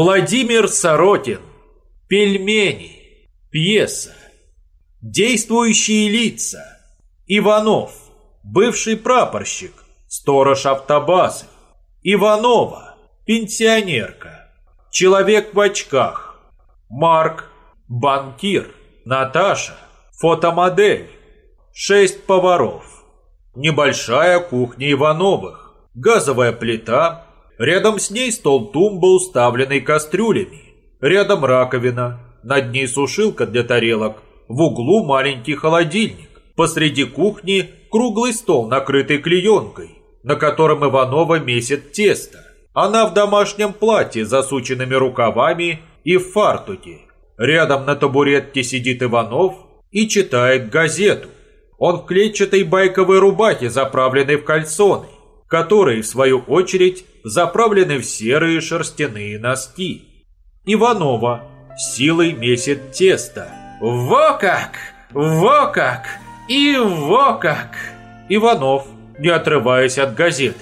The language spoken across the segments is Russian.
Владимир Соротин. Пельмени. Пьеса. Действующие лица. Иванов. Бывший прапорщик. Сторож автобазы. Иванова. Пенсионерка. Человек в очках. Марк. Банкир. Наташа. Фотомодель. Шесть поваров. Небольшая кухня Ивановых. Газовая плита. Рядом с ней стол-тумба, уставленный кастрюлями. Рядом раковина. Над ней сушилка для тарелок. В углу маленький холодильник. Посреди кухни круглый стол, накрытый клеенкой, на котором Иванова месит тесто. Она в домашнем платье с засученными рукавами и в фартуке. Рядом на табуретке сидит Иванов и читает газету. Он в клетчатой байковой рубахе, заправленной в кальсоны, которые, в свою очередь, заправлены в серые шерстяные носки. Иванова силой месит тесто. «Во как! Во как! И во как!» Иванов, не отрываясь от газеты.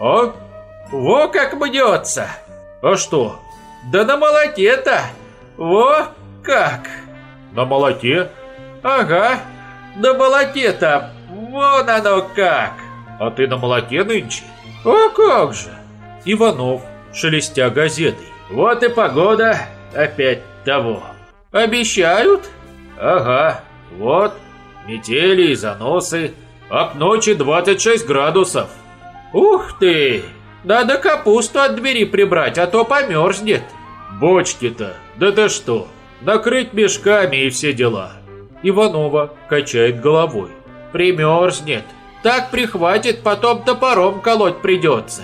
«О, во как мнется!» «А что?» «Да на молоке-то! Во как!» «На молоке?» «Ага, на молоке-то! Вон оно как!» «А ты на молоке нынче?» «А как же!» Иванов, шелестя газетой. «Вот и погода опять того!» «Обещают?» «Ага, вот, метели и заносы, а к ночи 26 градусов». «Ух ты! Надо капусту от двери прибрать, а то померзнет». «Бочки-то, да ты что, накрыть мешками и все дела». Иванова качает головой. «Примерзнет. Так прихватит, потом топором колоть придется».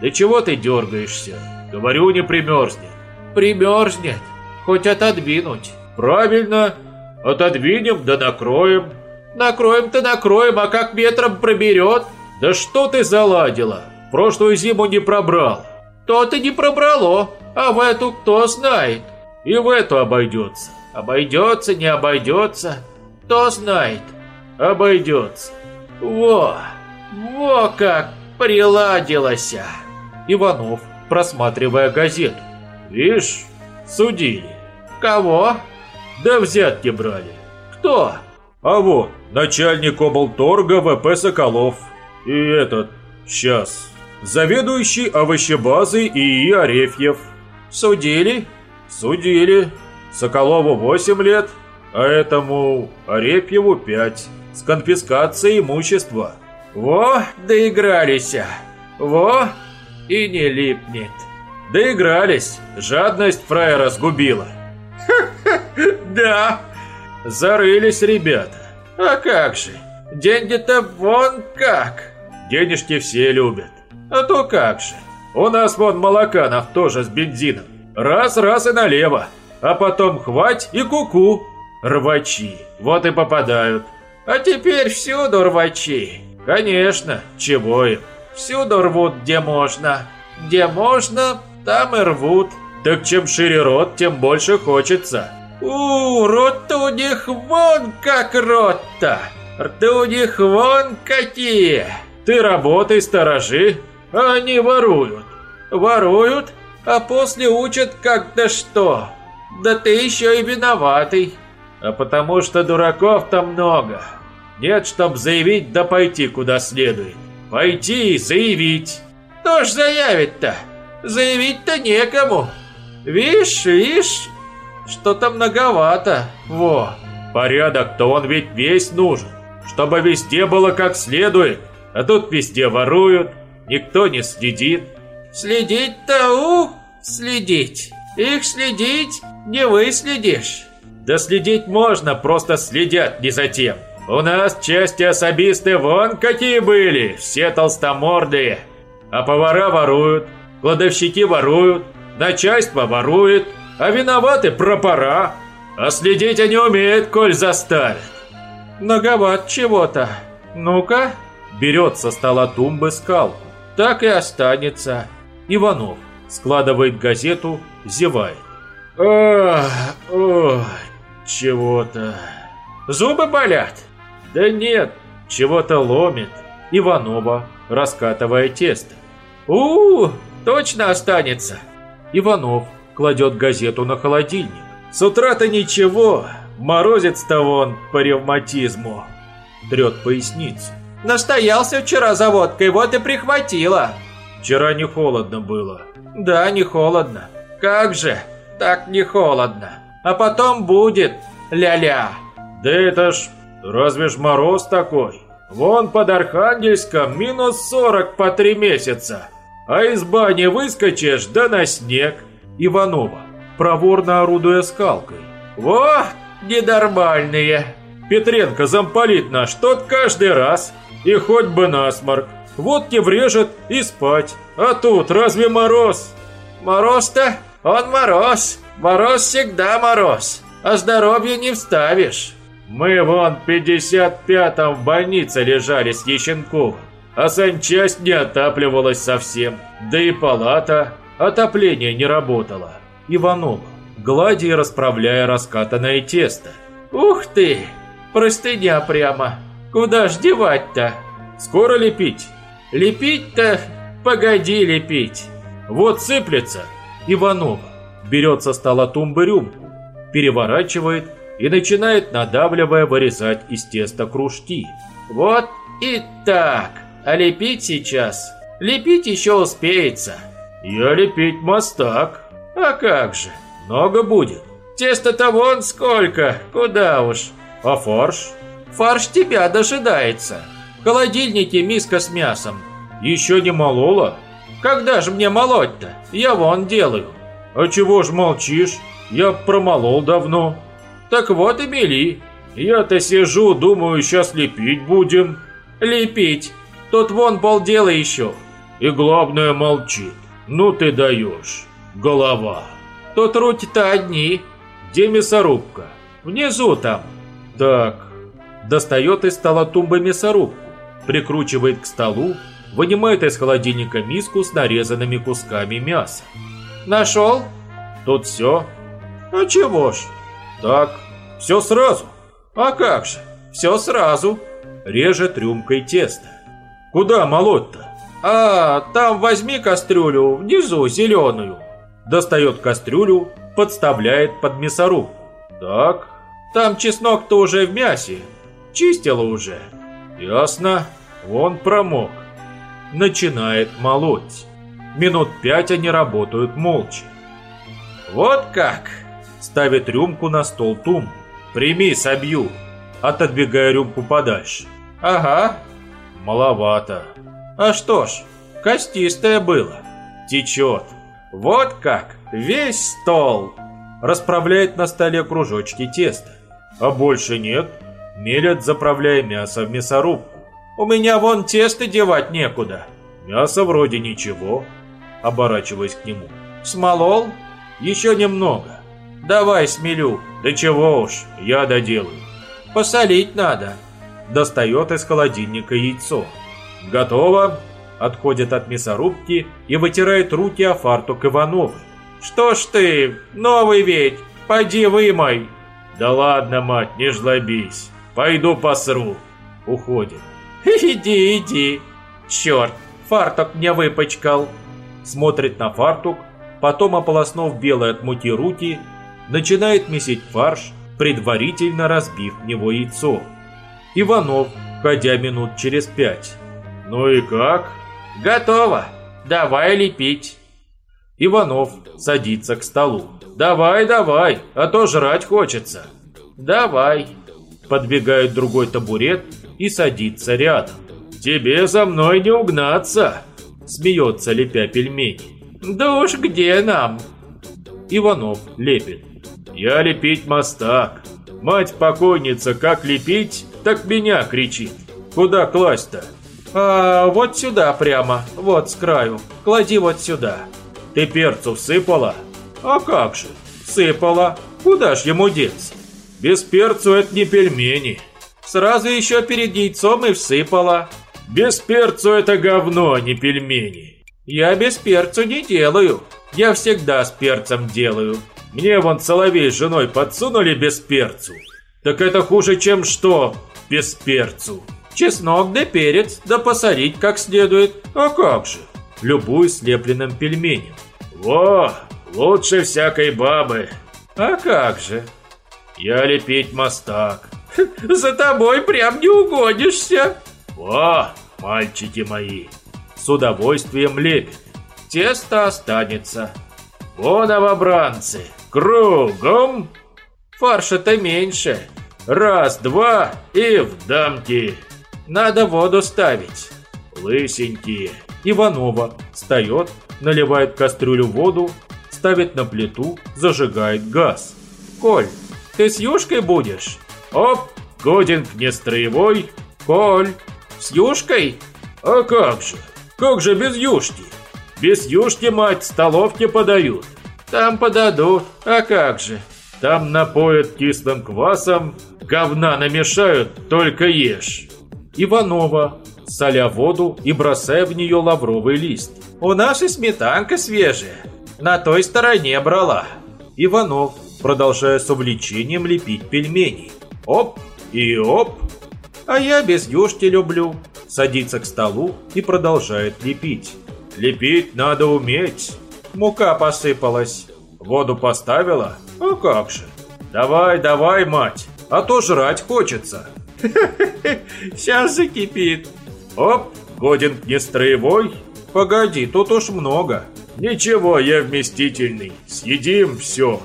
«Да чего ты дергаешься? Говорю, не примерзнет». «Примерзнет. Хоть отодвинуть». «Правильно. Отодвинем да накроем». «Накроем-то накроем, а как ветром проберет?» «Да что ты заладила? Прошлую зиму не пробрал». «То-то не пробрало, а в эту кто знает». «И в эту обойдется». «Обойдется, не обойдется, кто знает». «Обойдется». «Во, во как приладилась!» Иванов, просматривая газету. «Вишь, судили». «Кого?» «Да взятки брали». «Кто?» «А вот, начальник облторга ВП Соколов. И этот, сейчас, заведующий овощебазой ИИ Арефьев». «Судили?» «Судили. Соколову 8 лет, а этому Арефьеву 5. С конфискацией имущества». «Во, доигрались! Во, и не липнет!» «Доигрались! Жадность фраера сгубила!» «Да!» Зарылись ребята. «А как же! Деньги-то вон как!» «Денежки все любят. А то как же! У нас вон молоканов тоже с бензином. Раз-раз и налево, а потом хвать и куку. -ку. Рвачи, вот и попадают. А теперь всюду рвачи. Конечно, чего им? Всюду рвут, где можно. Где можно, там и рвут. Так чем шире рот, тем больше хочется. У, рот-то у них вон как рот-то. Рты у них вон какие. Ты работай, сторожи, а они воруют. Воруют, а после учат как-то что. Да ты еще и виноватый. А потому что дураков-то много. Нет, чтоб заявить да пойти куда следует. Пойти и заявить. Кто ж заявит-то? Заявить-то некому. Вишь, вишь, что-то многовато. Во. Порядок-то он ведь весь нужен. Чтобы везде было как следует. А тут везде воруют. Никто не следит. Следить-то, у, следить. Их следить не выследишь. Да следить можно, просто следят не за тем. У нас части особисты вон какие были, все толстомордые. А повара воруют, кладовщики воруют, начальство ворует, а виноваты пропора. А следить они умеют, коль заставят. Многоват чего-то. Ну-ка. Берет со стола тумбы скалку. Так и останется. Иванов складывает газету, зевает. Ох, ох, чего-то. Зубы болят? Да нет, чего-то ломит. Иванова, раскатывая тесто. у, -у точно останется. Иванов кладет газету на холодильник. С утра-то ничего, морозец-то вон по ревматизму. Трет поясницу. Настоялся вчера за водкой, вот и прихватило. Вчера не холодно было. Да, не холодно. Как же, так не холодно. А потом будет ля-ля. Да это ж, разве ж мороз такой? Вон под Архангельском минус 40 по три месяца. А из бани выскочишь, да на снег. Иванова, проворно орудуя скалкой. Во, ненормальные. Петренко, замполит наш, тот каждый раз. И хоть бы насморк. Вот не врежет и спать. А тут разве мороз? Мороз-то, он мороз. Мороз всегда мороз. А здоровье не вставишь. Мы вон в 55-м в больнице лежали с Ещенковым. А санчасть не отапливалась совсем. Да и палата, отопление не работало. Иванова, гладя и расправляя раскатанное тесто. Ух ты, простыня прямо. Куда ж девать-то? Скоро лепить? Лепить-то? Погоди лепить. Вот сыплется. Иванова берет со стола тумбы рюмку, переворачивает и начинает, надавливая, вырезать из теста кружки. Вот и так. А лепить сейчас? Лепить еще успеется. Я лепить мастак. А как же? Много будет. Теста-то вон сколько, куда уж. А фарш? Фарш тебя дожидается. В холодильнике миска с мясом. Еще не молола? Когда же мне молоть-то? Я вон делаю. А чего ж молчишь? Я промолол давно. Так вот и мели. Я-то сижу, думаю, сейчас лепить будем. Лепить. Тут вон полдела еще. И главное молчит. Ну ты даешь. Голова. Тут руки-то одни. Где мясорубка? Внизу там. Так. Достает из стола тумбы мясорубку. Прикручивает к столу. Вынимает из холодильника миску с нарезанными кусками мяса. Нашел? Тут все. А чего ж? Так, все сразу. А как же, все сразу. Режет рюмкой тесто. Куда молоть-то? А, там возьми кастрюлю, внизу зеленую. Достает кастрюлю, подставляет под мясорубку. Так. Там чеснок-то уже в мясе. Чистила уже. Ясно. Вон промок. Начинает молоть. Минут пять они работают молча. Вот как? Ставит рюмку на стол тум. Прими, собью. Отодвигая рюмку подальше. Ага. Маловато. А что ж, костистое было. Течет. Вот как, весь стол. Расправляет на столе кружочки теста. А больше нет. Мелят, заправляя мясо в мясорубку. У меня вон тесто девать некуда. Мясо вроде ничего. Оборачиваясь к нему. Смолол? Еще немного. Давай смелю. Да чего уж, я доделаю. Посолить надо. Достает из холодильника яйцо. Готово. Отходит от мясорубки и вытирает руки о фартук Ивановой. Что ж ты, новый ведь, пойди вымой. Да ладно, мать, не жлобись. Пойду посру. Уходит. Иди, иди. Черт, фартук мне выпачкал. Смотрит на фартук, потом, ополоснув белые от муки руки, начинает месить фарш, предварительно разбив в него яйцо. Иванов, ходя минут через пять. «Ну и как?» «Готово. Давай лепить». Иванов садится к столу. «Давай, давай, а то жрать хочется». «Давай». Подбегает другой табурет и садится рядом. «Тебе за мной не угнаться!» Смеется, лепя пельмени. «Да уж где нам?» Иванов лепит. «Я лепить мастак. Мать покойница как лепить, так меня кричит. Куда класть-то?» «А вот сюда прямо, вот с краю. Клади вот сюда». «Ты перцу всыпала?» «А как же, сыпала. Куда ж ему деться? Без перцу это не пельмени». «Сразу еще перед яйцом и всыпала». «Без перцу это говно, а не пельмени». «Я без перцу не делаю. Я всегда с перцем делаю». «Мне вон Соловей с женой подсунули без перцу». «Так это хуже, чем что без перцу?» Чеснок да перец, да посолить как следует. А как же? Любую слепленным пельменем. Во, Лучше всякой бабы. А как же? Я лепить мастак. За тобой прям не угодишься. О, мальчики мои, с удовольствием лепит. Тесто останется. О, новобранцы, кругом. Фарша-то меньше. Раз, два и в дамки. Надо воду ставить. Лысенькие. Иванова встает, наливает кастрюлю воду, ставит на плиту, зажигает газ. Коль, ты с юшкой будешь? Оп, Годинг не строевой. Коль, с юшкой? А как же? Как же без юшки? Без юшки, мать, столовки подают. Там подадут, а как же? Там напоят кислым квасом, говна намешают, только ешь. Иванова, соля воду и бросая в нее лавровый лист. У нас и сметанка свежая. На той стороне брала. Иванов, продолжая с увлечением лепить пельмени. Оп и оп. А я без юшки люблю. Садится к столу и продолжает лепить. Лепить надо уметь. Мука посыпалась. Воду поставила? А как же? Давай, давай, мать, а то жрать хочется. Сейчас закипит. Оп, годен не строевой. Погоди, тут уж много. Ничего, я вместительный. Съедим все.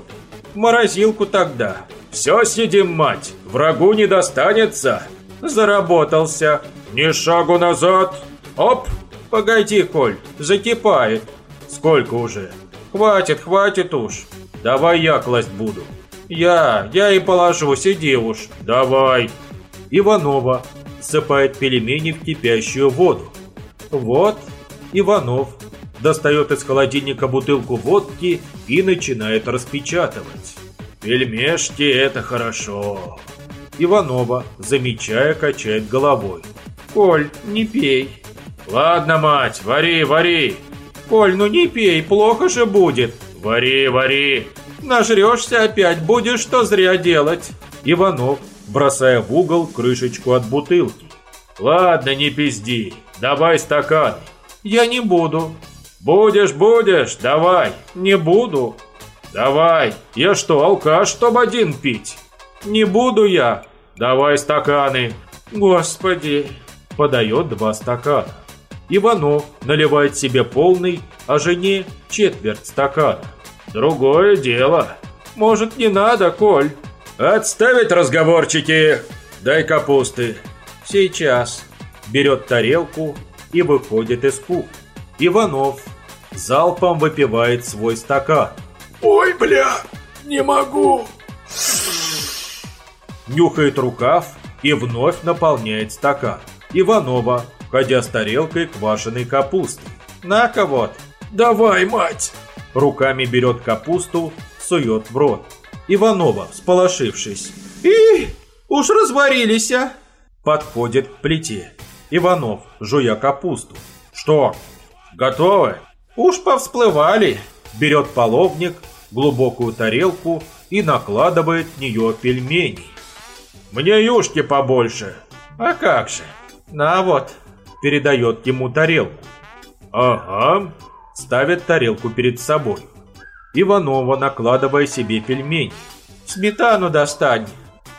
Морозилку тогда. Все съедим, мать. Врагу не достанется. Заработался. Ни шагу назад. Оп. Погоди, Коль, закипает. Сколько уже? Хватит, хватит уж. Давай я класть буду. Я, я и положу, сиди уж. Давай. Иванова сыпает пельмени в кипящую воду. Вот, Иванов достает из холодильника бутылку водки и начинает распечатывать. Пельмешки – это хорошо. Иванова, замечая, качает головой. Коль, не пей. Ладно, мать, вари, вари. Коль, ну не пей, плохо же будет. Вари, вари. Нажрешься опять, будешь что зря делать. Иванов, бросая в угол крышечку от бутылки. Ладно, не пизди, давай стакан. Я не буду. Будешь, будешь, давай. Не буду. Давай. Я что, алкаш, чтобы один пить? Не буду я. Давай стаканы. Господи. Подает два стакана. Иванов наливает себе полный, а жене четверть стакана. Другое дело. Может, не надо, Коль? Отставить разговорчики. Дай капусты. Сейчас. Берет тарелку и выходит из кухни. Иванов залпом выпивает свой стакан. Ой, бля, не могу. Нюхает рукав и вновь наполняет стакан. Иванова, ходя с тарелкой квашеной капусты. На-ка вот. Давай, мать. Руками берет капусту, сует в рот. Иванова, сполошившись. И уж разварились, а? Подходит к плите. Иванов, жуя капусту. Что, готовы? Уж повсплывали. Берет половник, глубокую тарелку и накладывает в нее пельмени. Мне юшки побольше. А как же? На вот. Передает ему тарелку. Ага. Ставит тарелку перед собой. Иванова, накладывая себе пельмени. Сметану достань.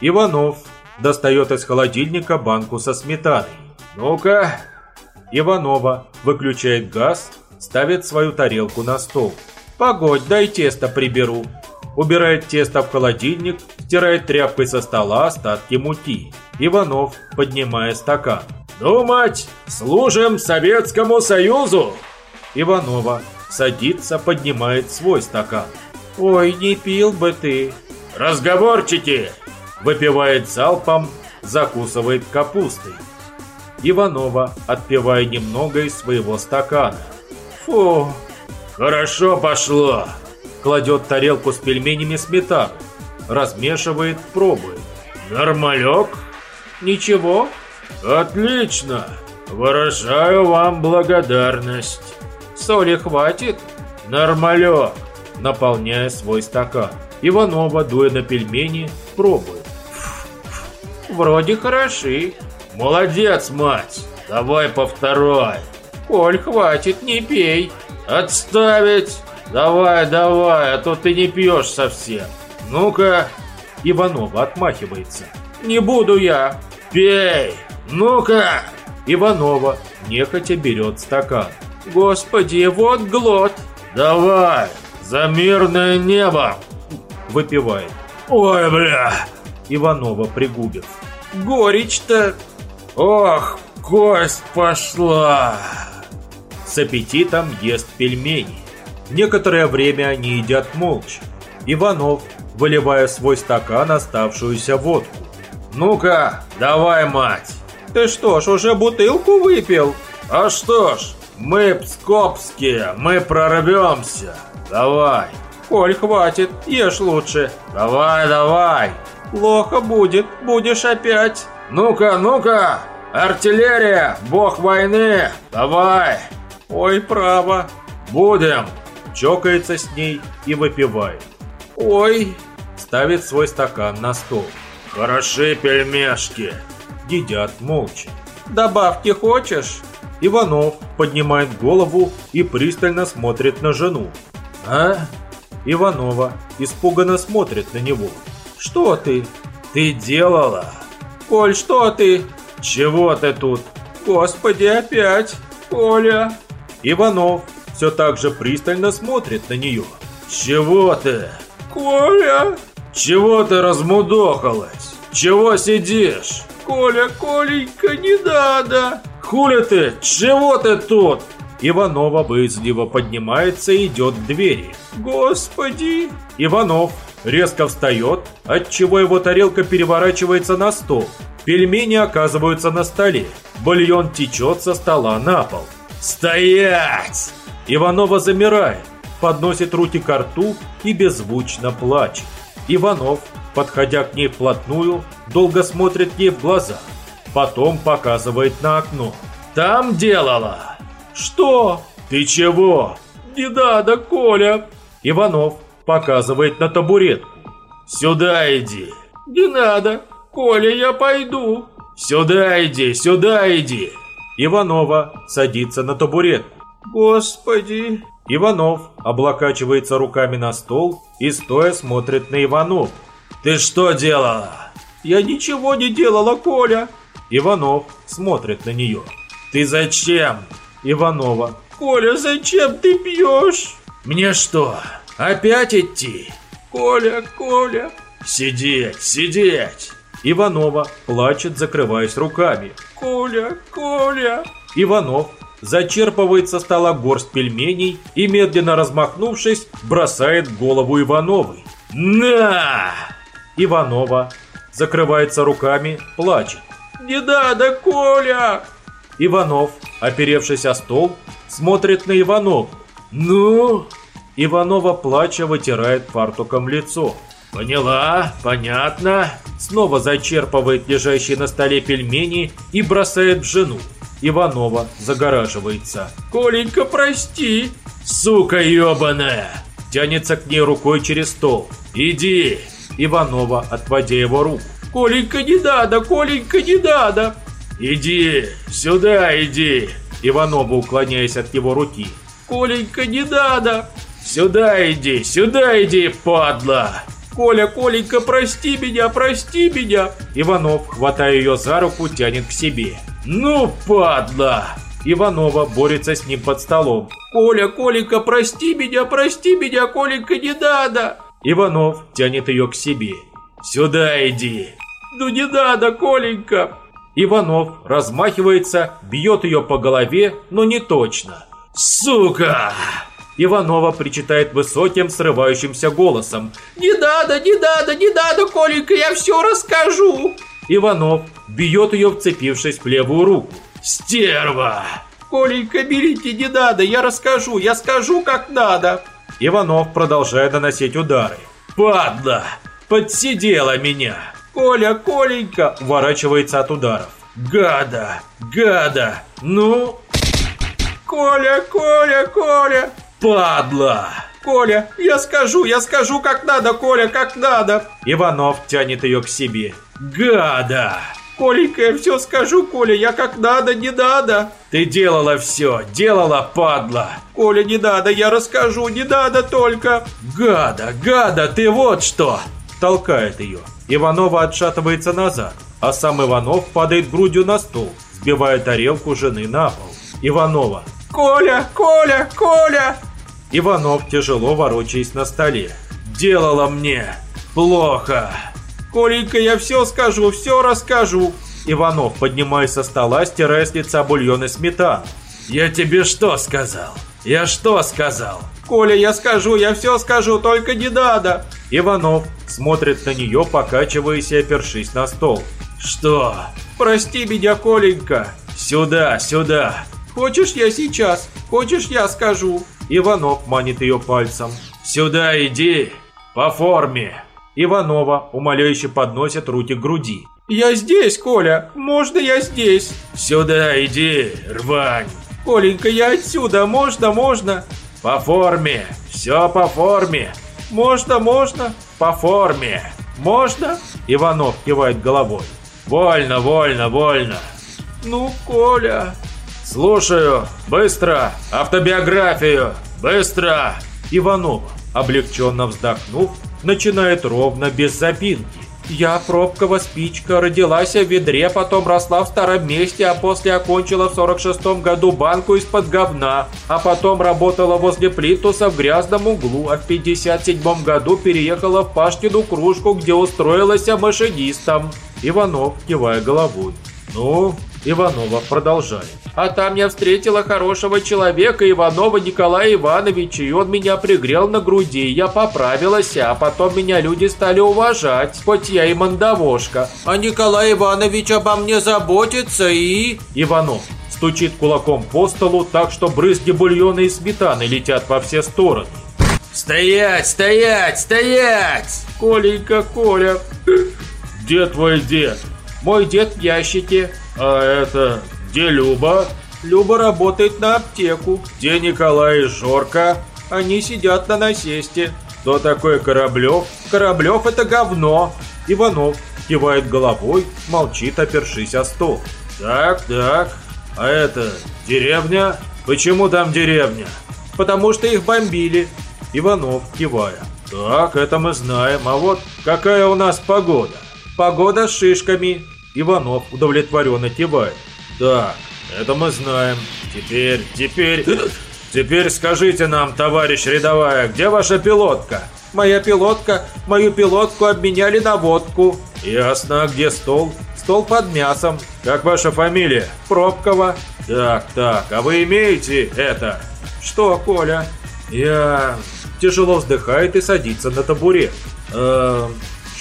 Иванов достает из холодильника банку со сметаной. Ну-ка. Иванова выключает газ, ставит свою тарелку на стол. Погодь, дай тесто приберу. Убирает тесто в холодильник, стирает тряпкой со стола остатки муки. Иванов, поднимая стакан. Ну, мать, служим Советскому Союзу! Иванова садится, поднимает свой стакан. Ой, не пил бы ты. Разговорчики! Выпивает залпом, закусывает капустой. Иванова, отпивая немного из своего стакана. Фу, хорошо пошло. Кладет тарелку с пельменями сметану. Размешивает, пробует. Нормалек? Ничего? Отлично. Выражаю вам благодарность. Соли хватит? Нормалек. Наполняя свой стакан. Иванова, дуя на пельмени, пробует. Вроде хороши. Молодец, мать. Давай по второй. Коль, хватит, не пей. Отставить. давай, давай, а то ты не пьешь совсем. Ну-ка. Иванова отмахивается. Не буду я. Пей. Ну-ка. Иванова нехотя берет стакан. Господи, вот глот. Давай, за мирное небо. Выпивает. Ой, бля. Иванова пригубит. Горечь-то. Ох, кость пошла. С аппетитом ест пельмени. Некоторое время они едят молча. Иванов, выливая свой стакан оставшуюся водку. «Ну-ка, давай, мать!» «Ты что ж, уже бутылку выпил?» «А что ж, мы пскопские, мы прорвемся. Давай!» «Коль, хватит, ешь лучше!» «Давай, давай!» «Плохо будет, будешь опять!» «Ну-ка, ну-ка! Артиллерия, бог войны! Давай!» «Ой, право!» «Будем!» Чокается с ней и выпивает. «Ой!» Ставит свой стакан на стол. «Хороши пельмешки!» Едят молча. «Добавки хочешь?» Иванов поднимает голову и пристально смотрит на жену. «А?» Иванова испуганно смотрит на него. «Что ты?» «Ты делала?» «Коль, что ты?» «Чего ты тут?» «Господи, опять! Коля!» Иванов все так же пристально смотрит на нее. «Чего ты?» «Коля!» «Чего ты размудохалась? Чего сидишь?» «Коля, Коленька, не надо!» «Хули ты? Чего ты тут?» Иванова боязливо поднимается и идет к двери. «Господи!» Иванов резко встает, отчего его тарелка переворачивается на стол. Пельмени оказываются на столе. Бульон течет со стола на пол. «Стоять!» Иванова замирает, подносит руки к рту и беззвучно плачет. Иванов, подходя к ней вплотную, долго смотрит ей в глаза. Потом показывает на окно. «Там делала!» «Что? Ты чего?» «Не надо, Коля!» Иванов показывает на табуретку. «Сюда иди!» «Не надо! Коля, я пойду!» «Сюда иди, сюда иди!» Иванова садится на табуретку. «Господи!» Иванов облокачивается руками на стол и стоя смотрит на Иванов. «Ты что делала?» «Я ничего не делала, Коля!» Иванов смотрит на нее. «Ты зачем?» Иванова. «Коля, зачем ты пьешь?» «Мне что, опять идти?» «Коля, Коля!» «Сидеть, сидеть!» Иванова плачет, закрываясь руками. «Коля, Коля!» Иванов зачерпывает со стола горсть пельменей и, медленно размахнувшись, бросает голову Ивановой. «На!» Иванова закрывается руками, плачет. «Не надо, Коля!» Иванов, оперевшись о стол, смотрит на Иванову. «Ну?» Иванова, плача, вытирает фартуком лицо. «Поняла, понятно». Снова зачерпывает лежащие на столе пельмени и бросает в жену. Иванова загораживается. «Коленька, прости!» «Сука ебаная!» Тянется к ней рукой через стол. «Иди!» Иванова, отводя его руку. «Коленька, не надо! Коленька, не надо!» «Иди! Сюда иди!» Иванова, уклоняясь от его руки. «Коленька, не надо!» «Сюда иди! Сюда иди, падла!» «Коля, Коленька, прости меня, прости меня!» Иванов, хватая ее за руку, тянет к себе. «Ну, падла!» Иванова борется с ним под столом. «Коля, Коленька, прости меня, прости меня, Коленька, не надо!» Иванов тянет ее к себе. «Сюда иди!» «Ну не надо, Коленька!» Иванов размахивается, бьет ее по голове, но не точно. «Сука!» Иванова причитает высоким, срывающимся голосом. «Не надо, не надо, не надо, Коленька, я все расскажу!» Иванов бьет ее, вцепившись в левую руку. «Стерва!» «Коленька, берите, не надо, я расскажу, я скажу, как надо!» Иванов продолжает наносить удары. «Падла! Подсидела меня!» «Коля, Коленька!» Уворачивается от ударов. «Гада! Гада! Ну...» «Коля, Коля, Коля!» «Падла!» «Коля, я скажу, я скажу, как надо, Коля, как надо!» Иванов тянет ее к себе. «Гада!» Коленька, я все скажу, Коля, я как надо, не надо. Ты делала все, делала, падла. Коля, не надо, я расскажу, не надо только. Гада, гада, ты вот что. Толкает ее. Иванова отшатывается назад, а сам Иванов падает грудью на стол, сбивая тарелку жены на пол. Иванова. Коля, Коля, Коля. Иванов, тяжело ворочаясь на столе. Делала мне плохо. Коленька, я все скажу, все расскажу. Иванов, поднимаясь со стола, стирая с лица бульон и сметану. Я тебе что сказал? Я что сказал? Коля, я скажу, я все скажу, только не надо. Иванов смотрит на нее, покачиваясь и опершись на стол. Что? Прости меня, Коленька. Сюда, сюда. Хочешь я сейчас? Хочешь я скажу? Иванов манит ее пальцем. Сюда иди, по форме. Иванова умоляюще подносит руки к груди. «Я здесь, Коля! Можно я здесь?» «Сюда иди, рвань!» «Коленька, я отсюда! Можно, можно!» «По форме! Все по форме!» «Можно, можно!» «По форме! Можно?» Иванов кивает головой. «Вольно, вольно, вольно!» «Ну, Коля...» «Слушаю! Быстро! Автобиографию! Быстро!» Иванова, облегченно вздохнув, начинает ровно без запинки. Я пробкова спичка, родилась в ведре, потом росла в старом месте, а после окончила в 46-м году банку из-под говна, а потом работала возле плинтуса в грязном углу, а в 57-м году переехала в Паштину кружку, где устроилась машинистом. Иванов, кивая головой. Ну, Иванова продолжает. А там я встретила хорошего человека, Иванова Николая Ивановича, и он меня пригрел на груди, я поправилась, а потом меня люди стали уважать, хоть я и мандавошка. А Николай Иванович обо мне заботится и... Иванов стучит кулаком по столу так, что брызги бульона и сметаны летят во все стороны. «Стоять, стоять, стоять!» «Коленька, Коля!» «Где твой дед?» «Мой дед в ящике». «А это где Люба?» «Люба работает на аптеку». «Где Николай и Жорка?» «Они сидят на насесте». «Кто такой Кораблев?» «Кораблев это говно». Иванов кивает головой, молчит, опершись о стол. «Так, так, а это деревня? Почему там деревня?» «Потому что их бомбили». Иванов кивая. «Так, это мы знаем, а вот какая у нас погода?» «Погода с шишками». Иванов удовлетворенно кивает. Так, это мы знаем. Теперь, теперь... Теперь скажите нам, товарищ рядовая, где ваша пилотка? Моя пилотка, мою пилотку обменяли на водку. Ясно, где стол? Стол под мясом. Как ваша фамилия? Пробкова. Так, так, а вы имеете это? Что, Коля? Я... Тяжело вздыхает и садится на табурет. Эм...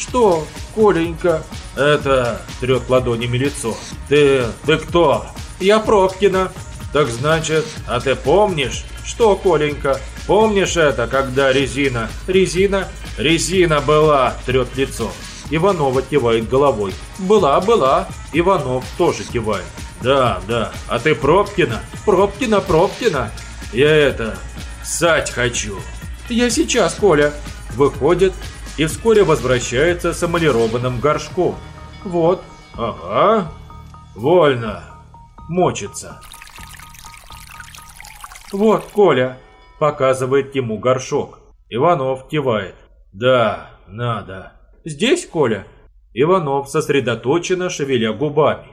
Что, Коленька? Это... Трет ладонями лицо. Ты... ты кто? Я Пробкина. Так значит, а ты помнишь? Что, Коленька? Помнишь это, когда резина? Резина? Резина была, трет лицо. Иванова кивает головой. Была, была. Иванов тоже кивает. Да, да. А ты Пробкина? Пробкина, Пробкина. Я это... Ссать хочу. Я сейчас, Коля. Выходит и вскоре возвращается с эмалированным горшком. Вот. Ага. Вольно. Мочится. Вот, Коля. Показывает ему горшок. Иванов кивает. Да, надо. Здесь, Коля? Иванов сосредоточенно шевеля губами.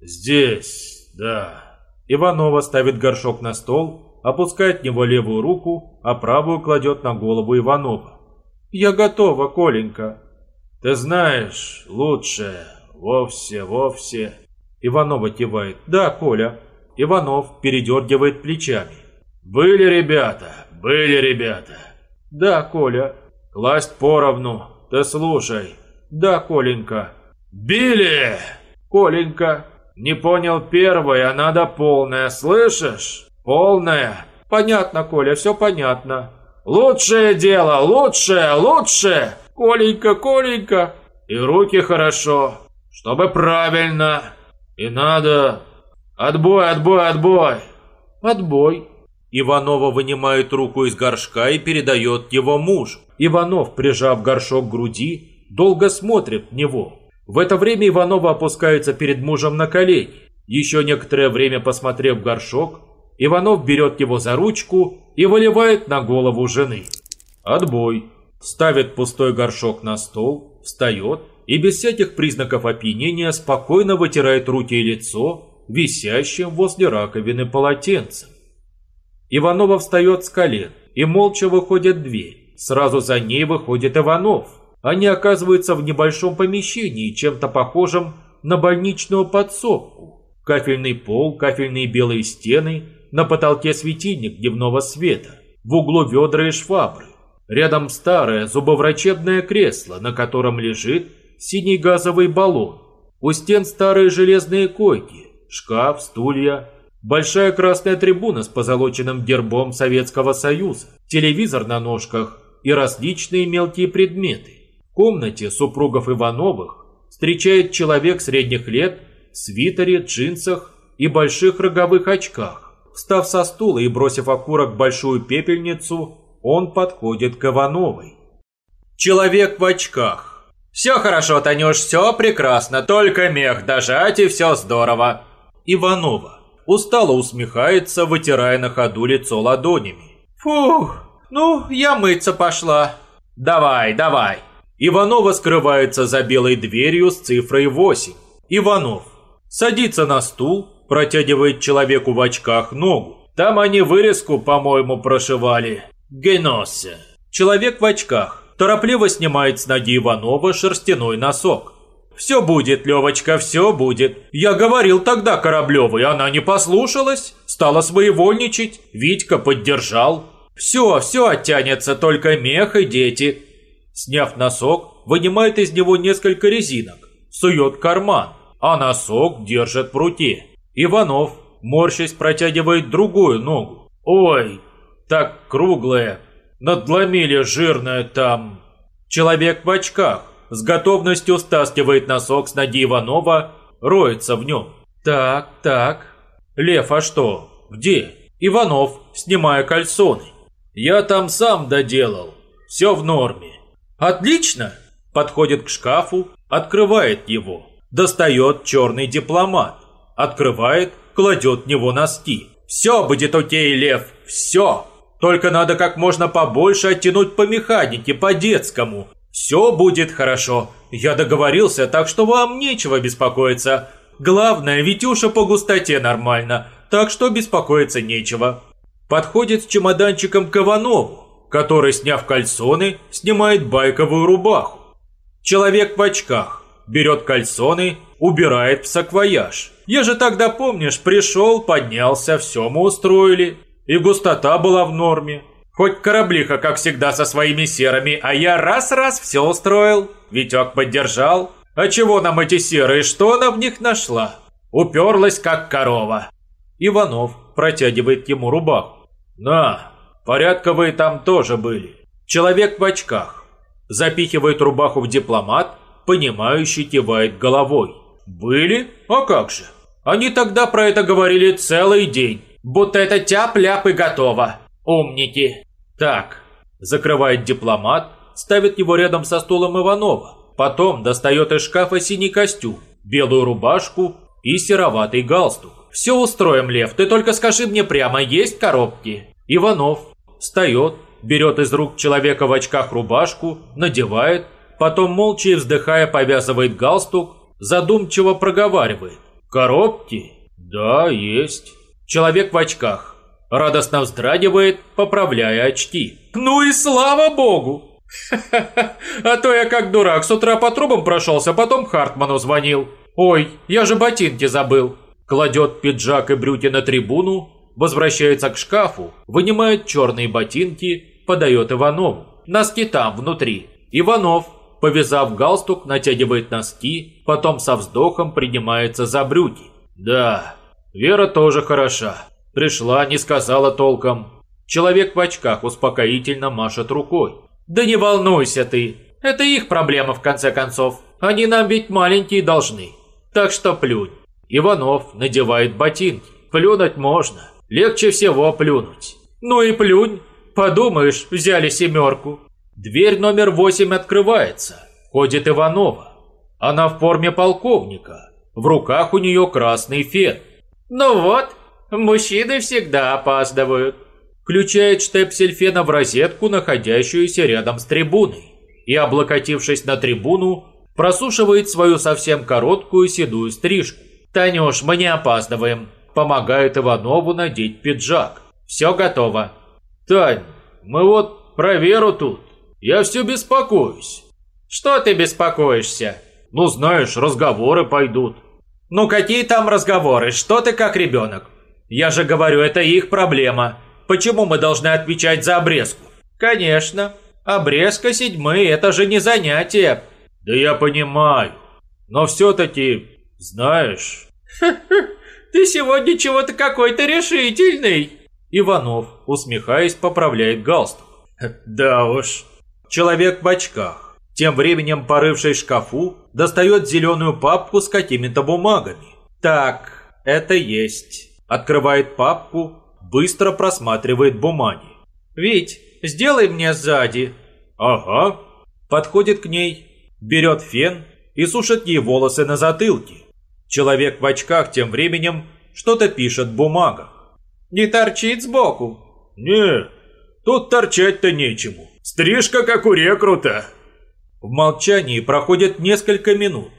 Здесь, да. Иванова ставит горшок на стол, опускает в него левую руку, а правую кладет на голову Иванова. «Я готова, Коленька». «Ты знаешь, лучше, вовсе, вовсе...» Иванова кивает. «Да, Коля». Иванов передергивает плечами. «Были ребята, были ребята». «Да, Коля». «Класть поровну, ты слушай». «Да, Коленька». «Били!» «Коленька». «Не понял первое, а надо полное, слышишь? Полное». «Понятно, Коля, все понятно». «Лучшее дело, лучшее, лучшее!» «Коленька, Коленька!» «И руки хорошо, чтобы правильно. И надо... Отбой, отбой, отбой!» «Отбой!» Иванова вынимает руку из горшка и передает его мужу. Иванов, прижав горшок к груди, долго смотрит в него. В это время Иванова опускается перед мужем на колени. Еще некоторое время посмотрев в горшок, Иванов берет его за ручку и выливает на голову жены. Отбой. Ставит пустой горшок на стол, встает и без всяких признаков опьянения спокойно вытирает руки и лицо, висящим возле раковины полотенцем. Иванова встает с колен и молча выходит дверь. Сразу за ней выходит Иванов. Они оказываются в небольшом помещении, чем-то похожем на больничную подсобку. Кафельный пол, кафельные белые стены, на потолке светильник дневного света, в углу ведра и швабры. Рядом старое зубоврачебное кресло, на котором лежит синий газовый баллон. У стен старые железные койки, шкаф, стулья, большая красная трибуна с позолоченным гербом Советского Союза, телевизор на ножках и различные мелкие предметы. В комнате супругов Ивановых встречает человек средних лет в свитере, джинсах и больших роговых очках. Встав со стула и бросив окурок в большую пепельницу, он подходит к Ивановой. Человек в очках. «Все хорошо, Танюш, все прекрасно, только мех дожать и все здорово». Иванова. Устало усмехается, вытирая на ходу лицо ладонями. «Фух, ну, я мыться пошла». «Давай, давай». Иванова скрывается за белой дверью с цифрой 8. Иванов. Садится на стул, протягивает человеку в очках ногу. Там они вырезку, по-моему, прошивали. Геносе. Человек в очках. Торопливо снимает с ноги Иванова шерстяной носок. «Все будет, Левочка, все будет. Я говорил тогда Кораблевой, она не послушалась, стала своевольничать, Витька поддержал. Все, все оттянется, только мех и дети». Сняв носок, вынимает из него несколько резинок, сует карман, а носок держит в руке. Иванов, морщась, протягивает другую ногу. «Ой, так круглая, надломили жирное там». Человек в очках с готовностью стаскивает носок с ноги Иванова, роется в нем. «Так, так. Лев, а что? Где?» Иванов, снимая кальсоны. «Я там сам доделал. Все в норме». «Отлично!» Подходит к шкафу, открывает его. Достает черный дипломат. Открывает, кладет в него носки. «Все будет окей, Лев, все!» Только надо как можно побольше оттянуть по механике, по-детскому. Все будет хорошо. Я договорился, так что вам нечего беспокоиться. Главное, Витюша по густоте нормально, так что беспокоиться нечего. Подходит с чемоданчиком к Иванову, который, сняв кальсоны, снимает байковую рубаху. Человек в очках берет кальсоны, убирает в саквояж. Я же тогда, помнишь, пришел, поднялся, все мы устроили. И густота была в норме. Хоть кораблиха, как всегда, со своими серыми, а я раз-раз все устроил. Витек поддержал. А чего нам эти серые, что она в них нашла? Уперлась, как корова. Иванов протягивает ему рубаху. На, порядковые там тоже были. Человек в очках. Запихивает рубаху в дипломат, понимающий кивает головой. Были? А как же? Они тогда про это говорили целый день. Будто это тяп-ляп и готово. Умники. Так, закрывает дипломат, ставит его рядом со стулом Иванова. Потом достает из шкафа синий костюм, белую рубашку и сероватый галстук. Все устроим, Лев, ты только скажи мне прямо, есть коробки? Иванов встает, берет из рук человека в очках рубашку, надевает, потом молча и вздыхая повязывает галстук, задумчиво проговаривает. Коробки? Да, есть. Человек в очках. Радостно вздрагивает, поправляя очки. Ну и слава богу! А то я как дурак с утра по трубам прошелся, потом Хартману звонил. Ой, я же ботинки забыл. Кладет пиджак и брюки на трибуну, возвращается к шкафу, вынимает черные ботинки, подает Иванову. Носки там, внутри. Иванов, повязав галстук, натягивает носки, потом со вздохом принимается за брюки. Да, Вера тоже хороша. Пришла, не сказала толком. Человек в очках успокоительно машет рукой. Да не волнуйся ты. Это их проблема в конце концов. Они нам ведь маленькие должны. Так что плюнь. Иванов надевает ботинки. Плюнуть можно. Легче всего плюнуть. Ну и плюнь. Подумаешь, взяли семерку. Дверь номер восемь открывается. Ходит Иванова. Она в форме полковника. В руках у нее красный фен. Ну вот, мужчины всегда опаздывают. Включает штепсель фена в розетку, находящуюся рядом с трибуной. И, облокотившись на трибуну, просушивает свою совсем короткую седую стрижку. «Танюш, мы не опаздываем», помогает Иванову надеть пиджак. «Все готово». «Тань, мы вот про Веру тут. Я все беспокоюсь». «Что ты беспокоишься?» Ну, знаешь, разговоры пойдут. Ну, какие там разговоры? Что ты как ребенок? Я же говорю, это их проблема. Почему мы должны отвечать за обрезку? Конечно. Обрезка седьмые – это же не занятие. Да я понимаю. Но все-таки, знаешь... Ты сегодня чего-то какой-то решительный. Иванов, усмехаясь, поправляет галстук. Да уж. Человек в очках тем временем, порывший в шкафу, достает зеленую папку с какими-то бумагами. Так, это есть. Открывает папку, быстро просматривает бумаги. «Вить, сделай мне сзади». «Ага». Подходит к ней, берет фен и сушит ей волосы на затылке. Человек в очках тем временем что-то пишет в бумагах. «Не торчит сбоку?» «Не, тут торчать-то нечему. Стрижка как у рекрута». В молчании проходит несколько минут.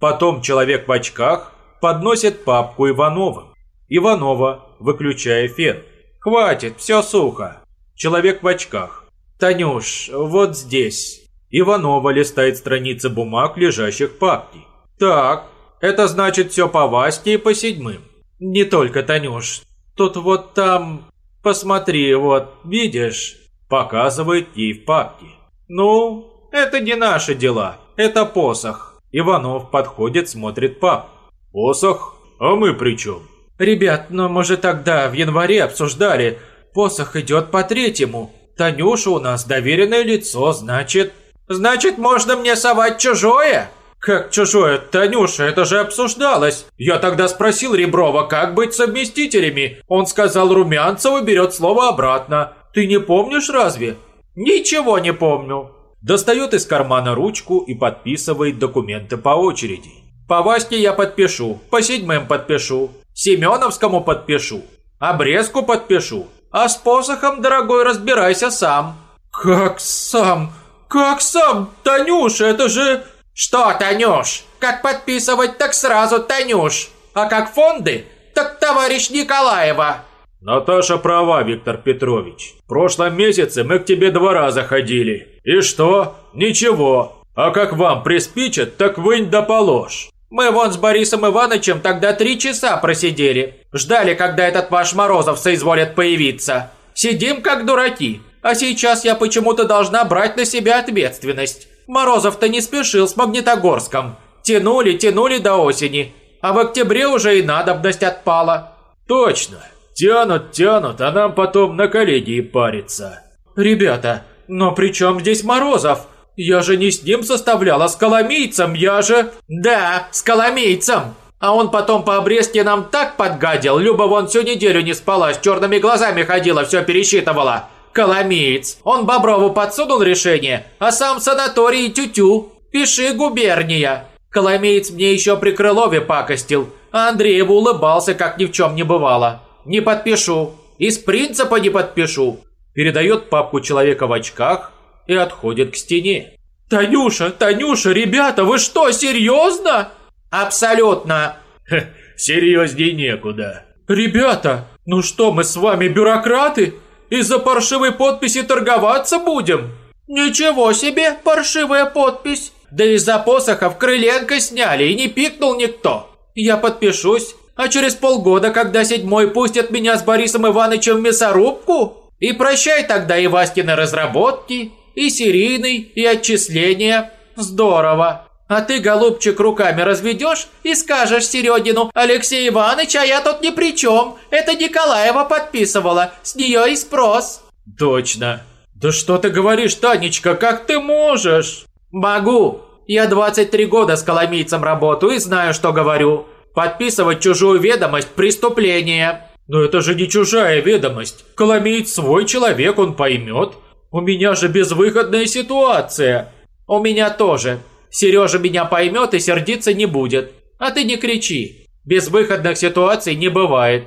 Потом человек в очках подносит папку Ивановым. Иванова, выключая фен. «Хватит, все сухо». Человек в очках. «Танюш, вот здесь». Иванова листает страницы бумаг, лежащих в папке. «Так, это значит все по Ваське и по седьмым». «Не только, Танюш. Тут вот там... Посмотри, вот, видишь?» Показывает ей в папке. «Ну, это не наши дела, это посох. Иванов подходит, смотрит пап. Посох? А мы при чем? Ребят, но мы же тогда в январе обсуждали. Посох идет по третьему. Танюша у нас доверенное лицо, значит... Значит, можно мне совать чужое? Как чужое? Танюша, это же обсуждалось. Я тогда спросил Реброва, как быть совместителями. Он сказал, Румянцева берет слово обратно. Ты не помнишь разве? Ничего не помню. Достает из кармана ручку и подписывает документы по очереди. По Ваське я подпишу, по седьмым подпишу, Семеновскому подпишу, обрезку подпишу, а с посохом, дорогой, разбирайся сам. Как сам? Как сам? Танюш, это же... Что, Танюш? Как подписывать, так сразу Танюш. А как фонды, так товарищ Николаева. Наташа права, Виктор Петрович. В прошлом месяце мы к тебе два раза ходили. И что? Ничего. А как вам приспичат, так вынь да положь. Мы вон с Борисом Ивановичем тогда три часа просидели. Ждали, когда этот ваш Морозов соизволит появиться. Сидим как дураки. А сейчас я почему-то должна брать на себя ответственность. Морозов-то не спешил с Магнитогорском. Тянули, тянули до осени. А в октябре уже и надобность отпала. Точно. Тянут, тянут, а нам потом на коллегии париться. Ребята, но при чем здесь Морозов? Я же не с ним составляла, с Коломейцем, я же... Да, с Коломейцем. А он потом по обрезке нам так подгадил, Люба вон всю неделю не спала, с черными глазами ходила, все пересчитывала. Коломеец. Он Боброву подсунул решение, а сам санаторий тю-тю. Пиши губерния. Коломеец мне еще при Крылове пакостил, а Андрееву улыбался, как ни в чем не бывало. Не подпишу. Из принципа не подпишу. Передает папку человека в очках и отходит к стене. Танюша, Танюша, ребята, вы что, серьезно? Абсолютно. Ха, серьезней некуда. Ребята, ну что, мы с вами бюрократы? Из-за паршивой подписи торговаться будем? Ничего себе, паршивая подпись. Да из-за посохов Крыленко сняли и не пикнул никто. Я подпишусь, а через полгода, когда седьмой пустят меня с Борисом Ивановичем в мясорубку? И прощай тогда и Васькины разработки, и серийный, и отчисления. Здорово. А ты, голубчик, руками разведешь и скажешь Середину, Алексей Иванович, а я тут ни при чем. Это Николаева подписывала, с нее и спрос. Точно. Да что ты говоришь, Танечка, как ты можешь? Могу. Я 23 года с коломийцем работаю и знаю, что говорю. Подписывать чужую ведомость – преступление. Но это же не чужая ведомость. Коломеец свой человек, он поймет. У меня же безвыходная ситуация. У меня тоже. Сережа меня поймет и сердиться не будет. А ты не кричи. Безвыходных ситуаций не бывает.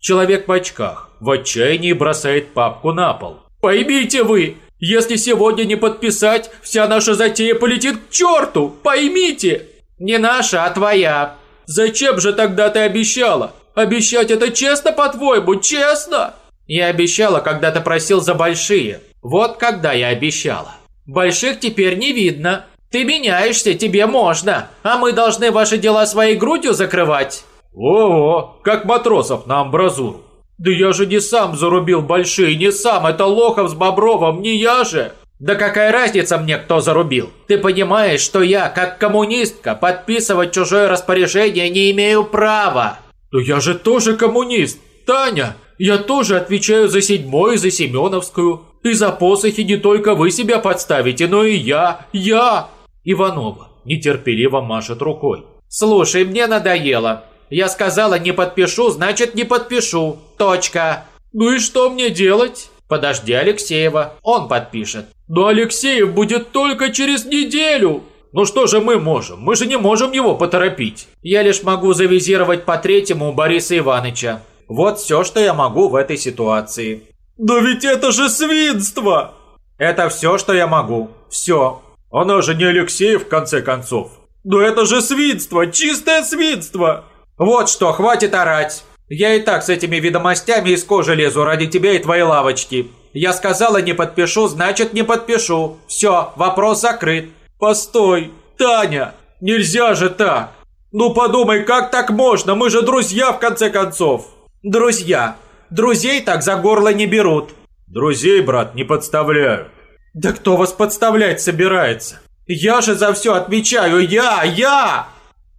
Человек в очках в отчаянии бросает папку на пол. Поймите вы, если сегодня не подписать, вся наша затея полетит к черту. Поймите. Не наша, а твоя. Зачем же тогда ты обещала? Обещать это честно, по-твоему, честно? Я обещала, когда ты просил за большие. Вот когда я обещала. Больших теперь не видно. Ты меняешься, тебе можно. А мы должны ваши дела своей грудью закрывать. О-о, как матросов на амбразуру. Да я же не сам зарубил большие, не сам, это Лохов с Бобровым, не я же. Да какая разница мне, кто зарубил? Ты понимаешь, что я, как коммунистка, подписывать чужое распоряжение не имею права? Да я же тоже коммунист, Таня. Я тоже отвечаю за седьмую и за Семеновскую. И за посохи не только вы себя подставите, но и я, я. Иванова нетерпеливо машет рукой. Слушай, мне надоело. Я сказала не подпишу, значит не подпишу. Точка. Ну и что мне делать? Подожди Алексеева, он подпишет. Но Алексеев будет только через неделю. Ну что же мы можем? Мы же не можем его поторопить. Я лишь могу завизировать по третьему Бориса Ивановича. Вот все, что я могу в этой ситуации. Да ведь это же свинство! Это все, что я могу. Все. Она же не Алексеев, в конце концов. Да это же свинство, чистое свинство! Вот что, хватит орать. Я и так с этими ведомостями из кожи лезу ради тебя и твоей лавочки. Я сказала не подпишу, значит не подпишу. Все, вопрос закрыт. Постой, Таня, нельзя же так. Ну подумай, как так можно? Мы же друзья в конце концов. Друзья. Друзей так за горло не берут. Друзей, брат, не подставляют. Да кто вас подставлять собирается? Я же за все отвечаю, я, я!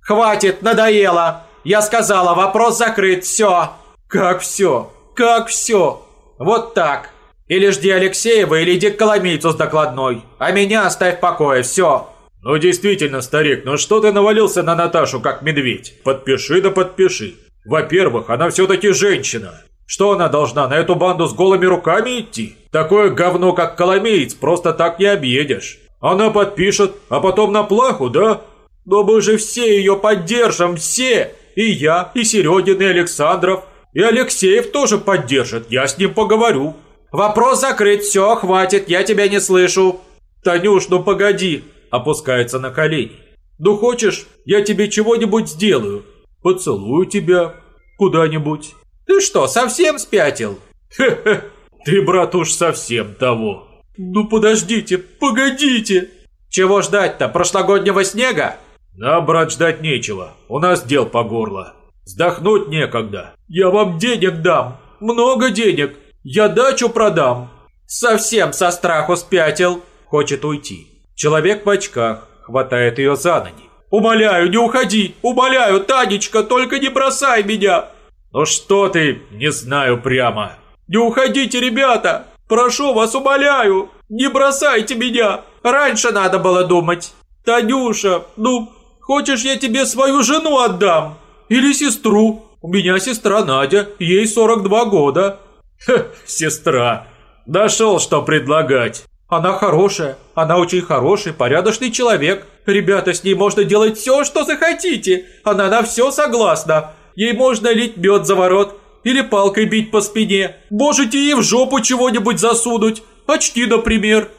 Хватит, надоело. Я сказала, вопрос закрыт, все. Как все? Как все? Вот так. Или жди Алексеева, или иди к Коломийцу с докладной. А меня оставь в покое, все. Ну действительно, старик, ну что ты навалился на Наташу, как медведь? Подпиши да подпиши. Во-первых, она все-таки женщина. Что она должна, на эту банду с голыми руками идти? Такое говно, как Коломеец, просто так не объедешь. Она подпишет, а потом на плаху, да? Но мы же все ее поддержим, все! И я, и Середин, и Александров, и Алексеев тоже поддержит, я с ним поговорю. Вопрос закрыт, все, хватит, я тебя не слышу. Танюш, ну погоди, опускается на колени. Ну хочешь, я тебе чего-нибудь сделаю? Поцелую тебя куда-нибудь. Ты что, совсем спятил? Хе-хе, ты, брат, уж совсем того. Ну подождите, погодите. Чего ждать-то, прошлогоднего снега? Нам, брат, ждать нечего, у нас дел по горло. Вздохнуть некогда. Я вам денег дам, много денег. Я дачу продам. Совсем со страху спятил. Хочет уйти. Человек в очках хватает ее за ноги. Умоляю, не уходи! Умоляю, Танечка, только не бросай меня! Ну что ты, не знаю прямо. Не уходите, ребята! Прошу вас, умоляю! Не бросайте меня! Раньше надо было думать. Танюша, ну, хочешь я тебе свою жену отдам? Или сестру? У меня сестра Надя, ей 42 года. Ха, сестра. Нашел, что предлагать. Она хорошая, она очень хороший, порядочный человек. Ребята, с ней можно делать все, что захотите. Она на все согласна. Ей можно лить мед за ворот или палкой бить по спине. Можете ей в жопу чего-нибудь засунуть. Очки, например.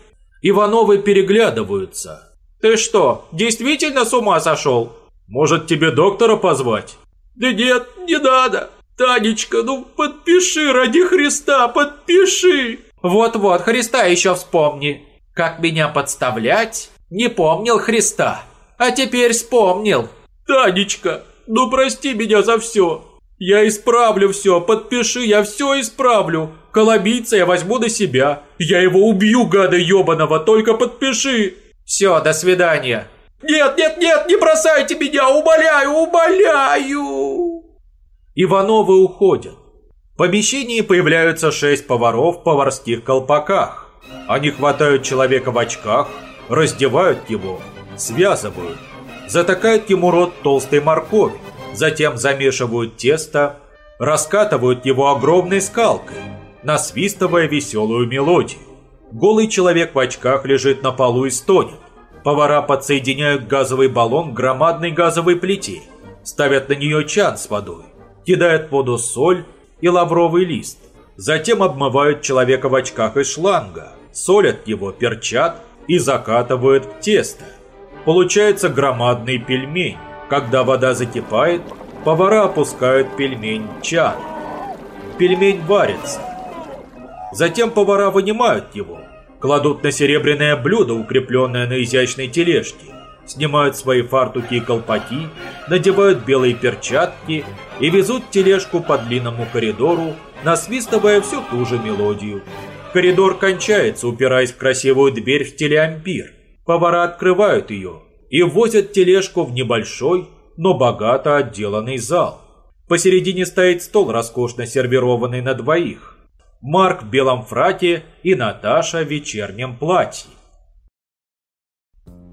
Ивановы переглядываются. Ты что, действительно с ума сошел? Может тебе доктора позвать? Да нет, не надо. Танечка, ну подпиши ради Христа, подпиши. Вот-вот, Христа еще вспомни. Как меня подставлять? Не помнил Христа. А теперь вспомнил. Танечка, ну прости меня за все. Я исправлю все, подпиши, я все исправлю. Колобийца я возьму на себя. Я его убью, гада ебаного, только подпиши. Все, до свидания. Нет, нет, нет, не бросайте меня, умоляю, умоляю. Ивановы уходят. В помещении появляются шесть поваров в поварских колпаках. Они хватают человека в очках, раздевают его, связывают, затыкают ему рот толстой моркови, затем замешивают тесто, раскатывают его огромной скалкой, насвистывая веселую мелодию. Голый человек в очках лежит на полу и стонет. Повара подсоединяют газовый баллон к громадной газовой плите, ставят на нее чан с водой, кидают в воду соль и лавровый лист. Затем обмывают человека в очках из шланга, солят его, перчат и закатывают в тесто. Получается громадный пельмень. Когда вода закипает, повара опускают пельмень в чан. Пельмень варится. Затем повара вынимают его, кладут на серебряное блюдо, укрепленное на изящной тележке, снимают свои фартуки и колпаки, надевают белые перчатки и везут тележку по длинному коридору, насвистывая всю ту же мелодию. Коридор кончается, упираясь в красивую дверь в стиле ампир. Повара открывают ее и возят тележку в небольшой, но богато отделанный зал. Посередине стоит стол, роскошно сервированный на двоих. Марк в белом фраке и Наташа в вечернем платье.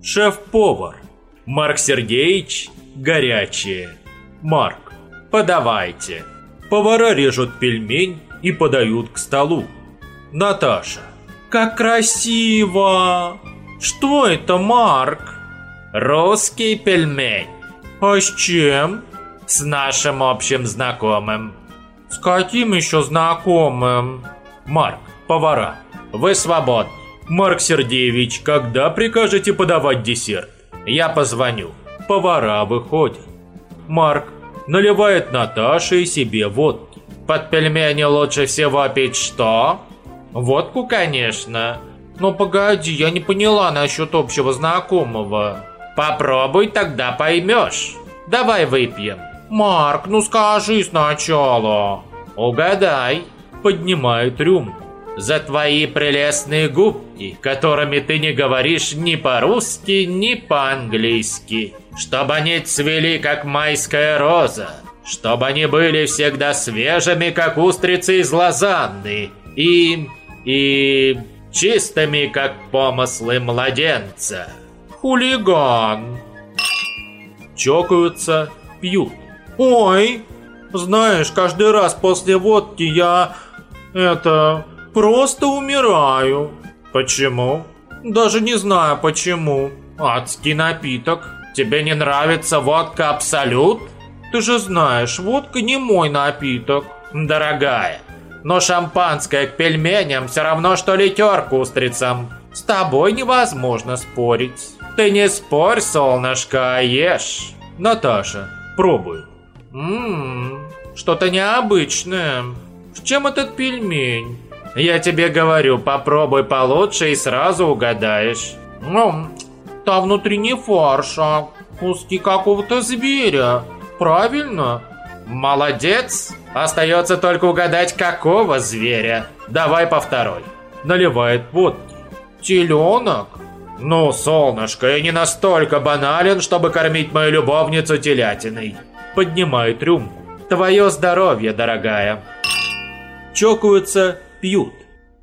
Шеф-повар. Марк Сергеевич, горячее. Марк, подавайте. Повара режут пельмень и подают к столу. Наташа. Как красиво! Что это, Марк? Русский пельмень. А с чем? С нашим общим знакомым. С каким еще знакомым? Марк, повара, вы свободны. Марк Сергеевич, когда прикажете подавать десерт? Я позвоню. Повара выходят. Марк наливает Наташе и себе водки. Под пельмени лучше всего пить что? Водку, конечно. Но погоди, я не поняла насчет общего знакомого. Попробуй, тогда поймешь. Давай выпьем. Марк, ну скажи сначала. Угадай. Поднимает рюмку за твои прелестные губки, которыми ты не говоришь ни по-русски, ни по-английски. Чтобы они цвели, как майская роза. Чтобы они были всегда свежими, как устрицы из лозанны. И... и... чистыми, как помыслы младенца. Хулиган. Чокаются, пьют. Ой, знаешь, каждый раз после водки я... это... Просто умираю. Почему? Даже не знаю почему. Адский напиток. Тебе не нравится водка Абсолют? Ты же знаешь, водка не мой напиток. Дорогая, но шампанское к пельменям все равно, что литер к устрицам. С тобой невозможно спорить. Ты не спорь, солнышко, а ешь. Наташа, пробуй. Ммм, что-то необычное. В чем этот пельмень? Я тебе говорю, попробуй получше и сразу угадаешь. Ну, там внутри не фарш, а куски какого-то зверя. Правильно? Молодец. Остается только угадать, какого зверя. Давай по второй. Наливает водки. Теленок? Ну, солнышко, я не настолько банален, чтобы кормить мою любовницу телятиной. Поднимает рюмку. Твое здоровье, дорогая. Чокаются пьют.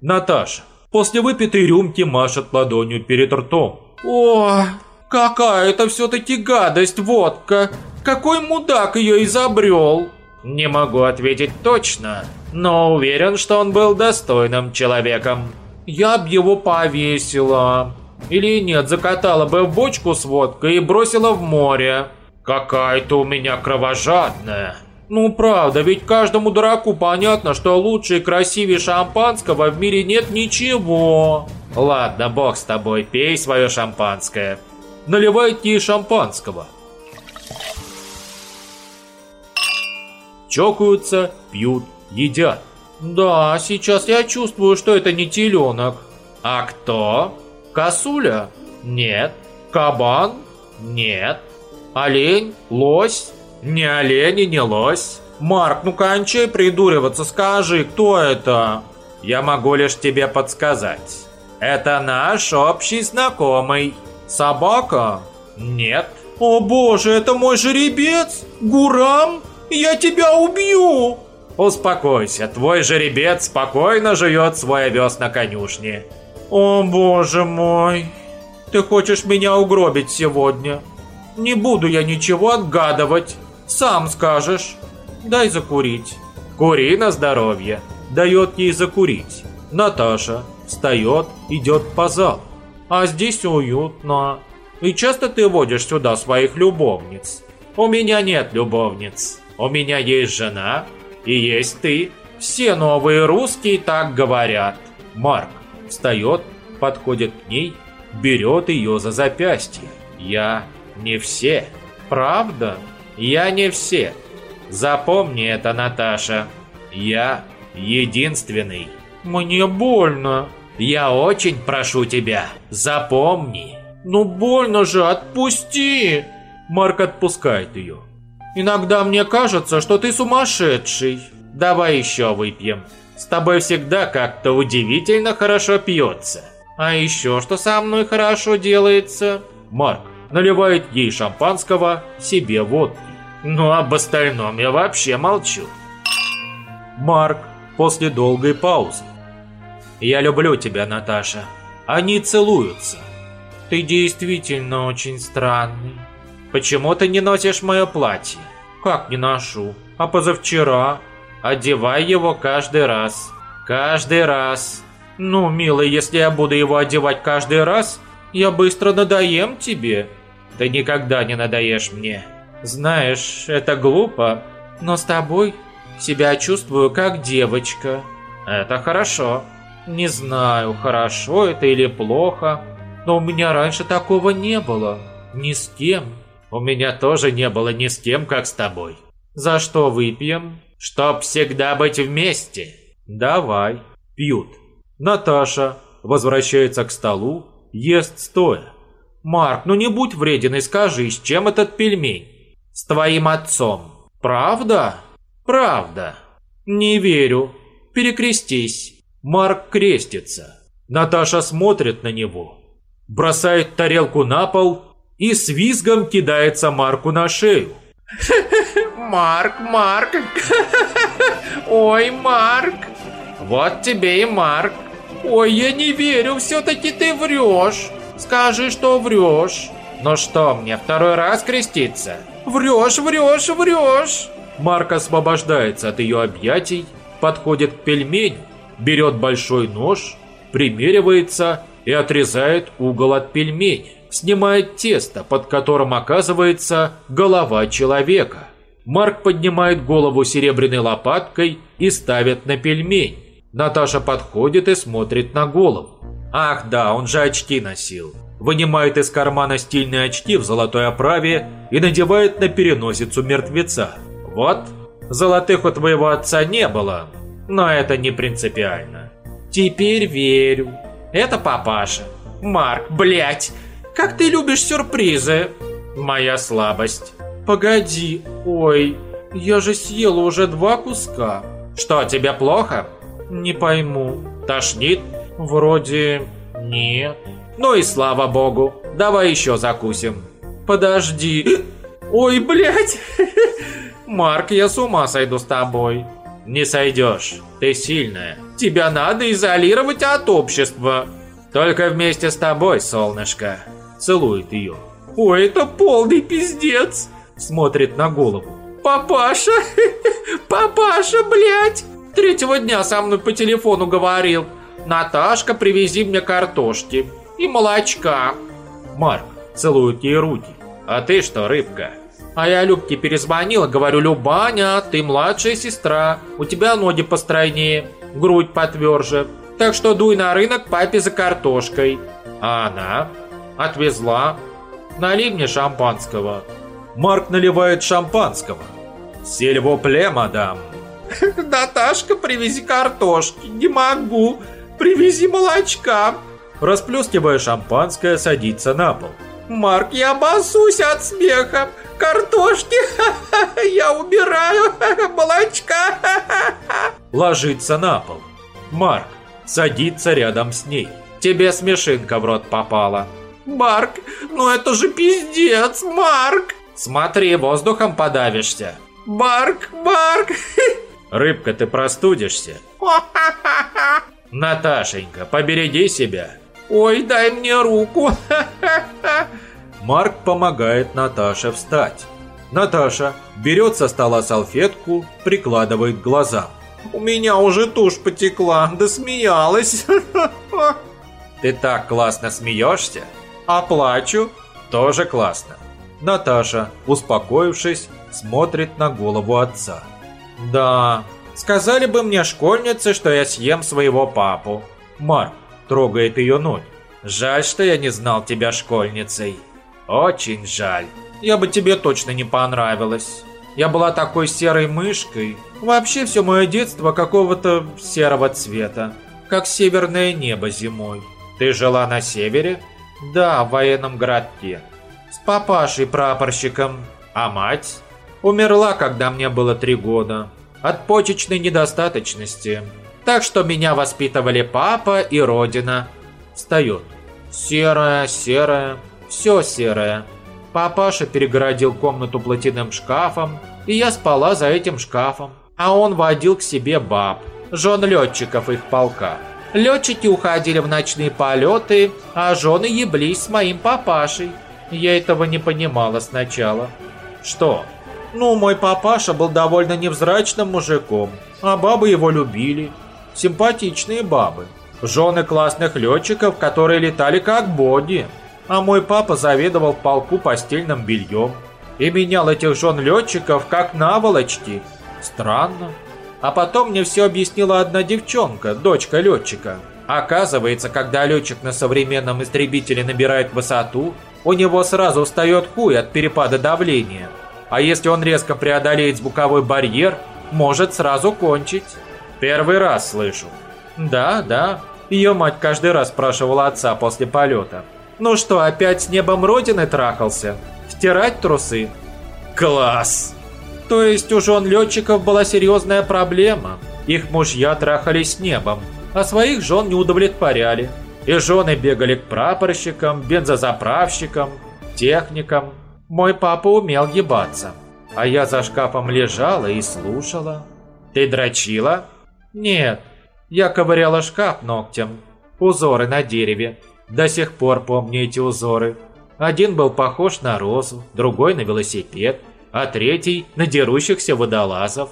Наташа после выпитой рюмки машет ладонью перед ртом. О, какая это все-таки гадость водка. Какой мудак ее изобрел? Не могу ответить точно, но уверен, что он был достойным человеком. Я б его повесила. Или нет, закатала бы в бочку с водкой и бросила в море. Какая-то у меня кровожадная. Ну правда, ведь каждому дураку понятно, что лучше и красивее шампанского в мире нет ничего. Ладно, бог с тобой, пей свое шампанское. Наливайте ей шампанского. Чокаются, пьют, едят. Да, сейчас я чувствую, что это не теленок. А кто? Косуля? Нет. Кабан? Нет. Олень? Лось? Не олень и не лось. Марк, ну кончай придуриваться, скажи, кто это? Я могу лишь тебе подсказать. Это наш общий знакомый. Собака? Нет. О боже, это мой жеребец? Гурам? Я тебя убью! Успокойся, твой жеребец спокойно жует свой овес на конюшне. О боже мой, ты хочешь меня угробить сегодня? Не буду я ничего отгадывать. Сам скажешь. Дай закурить. Кури на здоровье. Дает ей закурить. Наташа встает, идет по залу. А здесь уютно. И часто ты водишь сюда своих любовниц? У меня нет любовниц. У меня есть жена и есть ты. Все новые русские так говорят. Марк встает, подходит к ней, берет ее за запястье. Я не все. Правда? Я не все. Запомни это, Наташа. Я единственный. Мне больно. Я очень прошу тебя, запомни. Ну больно же, отпусти. Марк отпускает ее. Иногда мне кажется, что ты сумасшедший. Давай еще выпьем. С тобой всегда как-то удивительно хорошо пьется. А еще что со мной хорошо делается? Марк наливает ей шампанского, себе водки. Ну, об остальном я вообще молчу. Марк после долгой паузы. «Я люблю тебя, Наташа». Они целуются. «Ты действительно очень странный. Почему ты не носишь мое платье?» «Как не ношу? А позавчера?» «Одевай его каждый раз. Каждый раз». «Ну, милый, если я буду его одевать каждый раз, я быстро надоем тебе». «Ты никогда не надоешь мне». «Знаешь, это глупо, но с тобой себя чувствую как девочка». «Это хорошо». «Не знаю, хорошо это или плохо, но у меня раньше такого не было. Ни с кем». «У меня тоже не было ни с кем, как с тобой». «За что выпьем?» «Чтоб всегда быть вместе». «Давай». Пьют. Наташа возвращается к столу, ест стоя. «Марк, ну не будь вреден и скажи, с чем этот пельмень?» «С твоим отцом». «Правда?» «Правда». «Не верю. Перекрестись». Марк крестится. Наташа смотрит на него, бросает тарелку на пол и с визгом кидается Марку на шею. Марк, Марк. Ой, Марк. Вот тебе и Марк. Ой, я не верю, все-таки ты врешь. Скажи, что врешь. Ну что, мне второй раз креститься? Врешь, врешь, врешь. Марк освобождается от ее объятий, подходит к пельменю, берет большой нож, примеривается и отрезает угол от пельменя. Снимает тесто, под которым оказывается голова человека. Марк поднимает голову серебряной лопаткой и ставит на пельмень. Наташа подходит и смотрит на голову. Ах да, он же очки носил. Вынимает из кармана стильные очки в золотой оправе и надевает на переносицу мертвеца. Вот, золотых у твоего отца не было, но это не принципиально. Теперь верю. Это папаша. Марк, блять, как ты любишь сюрпризы. Моя слабость. Погоди, ой, я же съела уже два куска. Что, тебе плохо? Не пойму. Тошнит? Вроде нет. Ну и слава богу. Давай еще закусим. Подожди. Ой, блядь. Марк, я с ума сойду с тобой. Не сойдешь. Ты сильная. Тебя надо изолировать от общества. Только вместе с тобой, солнышко. Целует ее. Ой, это полный пиздец. Смотрит на голову. Папаша, папаша, блядь. Третьего дня со мной по телефону говорил. Наташка, привези мне картошки и молочка. Марк целует ей руки. А ты что, рыбка? А я Любке перезвонила, говорю, Любаня, ты младшая сестра, у тебя ноги постройнее, грудь потверже. Так что дуй на рынок папе за картошкой. А она? Отвезла. Налей мне шампанского. Марк наливает шампанского. Сельвопле, мадам. Наташка, привези картошки. Не могу. Привези молочка. Расплескивая шампанское, садится на пол. Марк, я басусь от смеха. Картошки, я убираю, молочка. Ложится на пол. Марк садится рядом с ней. Тебе смешинка в рот попала. Марк, ну это же пиздец, Марк. Смотри, воздухом подавишься. Марк, Марк. Рыбка, ты простудишься. Наташенька, побереги себя. Ой, дай мне руку. Марк помогает Наташе встать. Наташа берет со стола салфетку, прикладывает к глазам. У меня уже тушь потекла, да смеялась. Ты так классно смеешься. А плачу? Тоже классно. Наташа, успокоившись, смотрит на голову отца. Да, сказали бы мне школьницы, что я съем своего папу. Марк трогает ее ноги. Жаль, что я не знал тебя школьницей. Очень жаль. Я бы тебе точно не понравилась. Я была такой серой мышкой. Вообще все мое детство какого-то серого цвета. Как северное небо зимой. Ты жила на севере? Да, в военном городке. С папашей прапорщиком. А мать? Умерла, когда мне было три года. От почечной недостаточности. Так что меня воспитывали папа и родина. Встает. Серая, серая, все серое. Папаша перегородил комнату платяным шкафом, и я спала за этим шкафом. А он водил к себе баб, жен летчиков их полка. Летчики уходили в ночные полеты, а жены еблись с моим папашей. Я этого не понимала сначала. Что? Ну, мой папаша был довольно невзрачным мужиком, а бабы его любили. Симпатичные бабы. Жены классных летчиков, которые летали как боги. А мой папа заведовал полку постельным бельем и менял этих жен летчиков как наволочки. Странно. А потом мне все объяснила одна девчонка, дочка летчика. Оказывается, когда летчик на современном истребителе набирает высоту, у него сразу встает хуй от перепада давления. А если он резко преодолеет звуковой барьер, может сразу кончить. Первый раз слышу. Да, да. Ее мать каждый раз спрашивала отца после полета. Ну что, опять с небом Родины трахался? Стирать трусы? Класс! То есть у жен летчиков была серьезная проблема. Их мужья трахались с небом, а своих жен не удовлетворяли. И жены бегали к прапорщикам, бензозаправщикам, техникам. Мой папа умел ебаться. А я за шкафом лежала и слушала. Ты дрочила? Нет, я ковыряла шкаф ногтем. Узоры на дереве. До сих пор помню эти узоры. Один был похож на розу, другой на велосипед, а третий на дерущихся водолазов.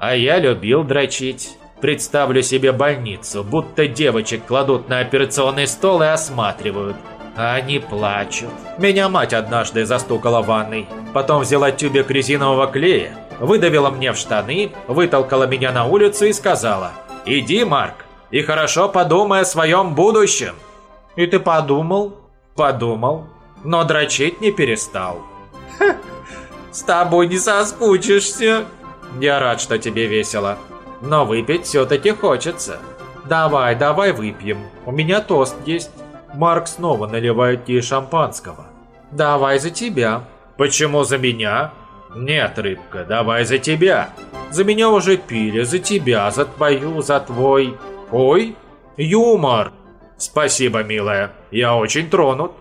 А я любил дрочить. Представлю себе больницу, будто девочек кладут на операционный стол и осматривают. Они плачут. Меня мать однажды застукала в ванной. Потом взяла тюбик резинового клея, выдавила мне в штаны, вытолкала меня на улицу и сказала «Иди, Марк, и хорошо подумай о своем будущем». «И ты подумал?» «Подумал, но дрочить не перестал». «С тобой не соскучишься». «Я рад, что тебе весело, но выпить все-таки хочется». «Давай, давай выпьем, у меня тост есть». Марк снова наливает ей шампанского. «Давай за тебя». «Почему за меня?» «Нет, рыбка, давай за тебя». «За меня уже пили, за тебя, за твою, за твой...» «Ой, юмор!» «Спасибо, милая, я очень тронут».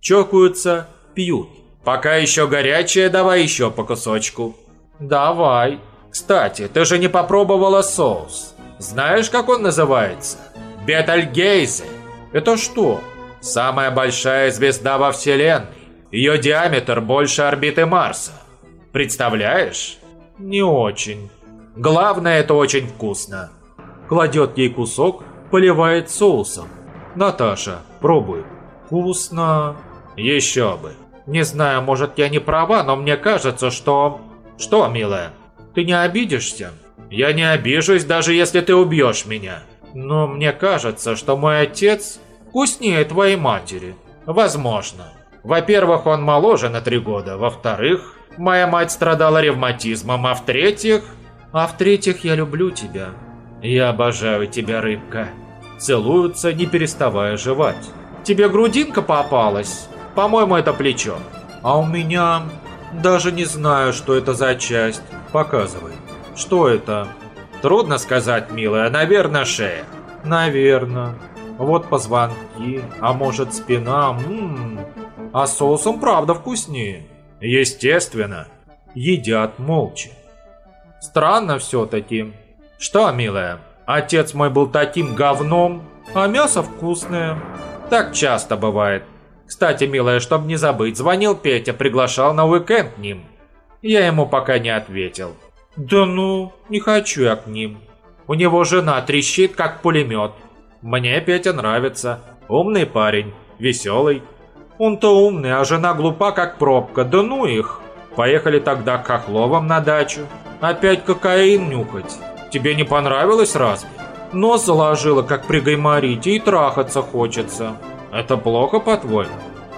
Чокаются, пьют. «Пока еще горячее, давай еще по кусочку». «Давай. Кстати, ты же не попробовала соус. Знаешь, как он называется?» «Бетальгейзе». «Это что?» «Самая большая звезда во Вселенной. Ее диаметр больше орбиты Марса. Представляешь?» «Не очень. Главное, это очень вкусно». Кладет ей кусок, поливает соусом. Наташа, пробуй. Вкусно. Еще бы. Не знаю, может я не права, но мне кажется, что... Что, милая? Ты не обидишься? Я не обижусь, даже если ты убьешь меня. Но мне кажется, что мой отец вкуснее твоей матери. Возможно. Во-первых, он моложе на три года. Во-вторых, моя мать страдала ревматизмом. А в-третьих... А в-третьих, я люблю тебя. Я обожаю тебя, рыбка. Целуются, не переставая жевать. Тебе грудинка попалась? По-моему, это плечо. А у меня... Даже не знаю, что это за часть. Показывай. Что это? Трудно сказать, милая. Наверное, шея. Наверное. Вот позвонки. А может, спина? Ммм. А соусом правда вкуснее. Естественно. Едят молча. Странно все-таки. Что, милая? Отец мой был таким говном, а мясо вкусное. Так часто бывает. Кстати, милая, чтобы не забыть, звонил Петя, приглашал на уикенд к ним. Я ему пока не ответил. Да ну, не хочу я к ним. У него жена трещит, как пулемет. Мне Петя нравится. Умный парень, веселый. Он-то умный, а жена глупа, как пробка. Да ну их. Поехали тогда к Хохловым на дачу. Опять кокаин нюхать. Тебе не понравилось разве? Нос заложила, как при гайморите, и трахаться хочется. Это плохо, по-твоему?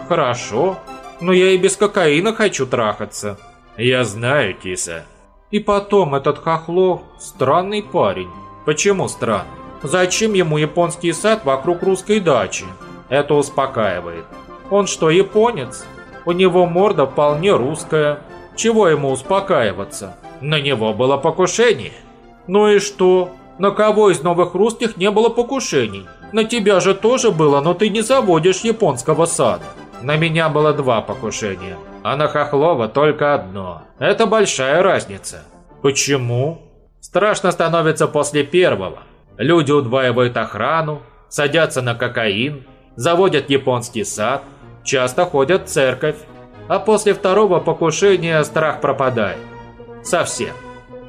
Хорошо. Но я и без кокаина хочу трахаться. Я знаю, Тиса. И потом, этот Хохлов странный парень. Почему странный? Зачем ему японский сад вокруг русской дачи? Это успокаивает. Он что, японец? У него морда вполне русская. Чего ему успокаиваться? На него было покушение. Ну и что? На кого из новых русских не было покушений? На тебя же тоже было, но ты не заводишь японского сада. На меня было два покушения, а на Хохлова только одно. Это большая разница. Почему? Страшно становится после первого. Люди удваивают охрану, садятся на кокаин, заводят японский сад, часто ходят в церковь. А после второго покушения страх пропадает. Совсем.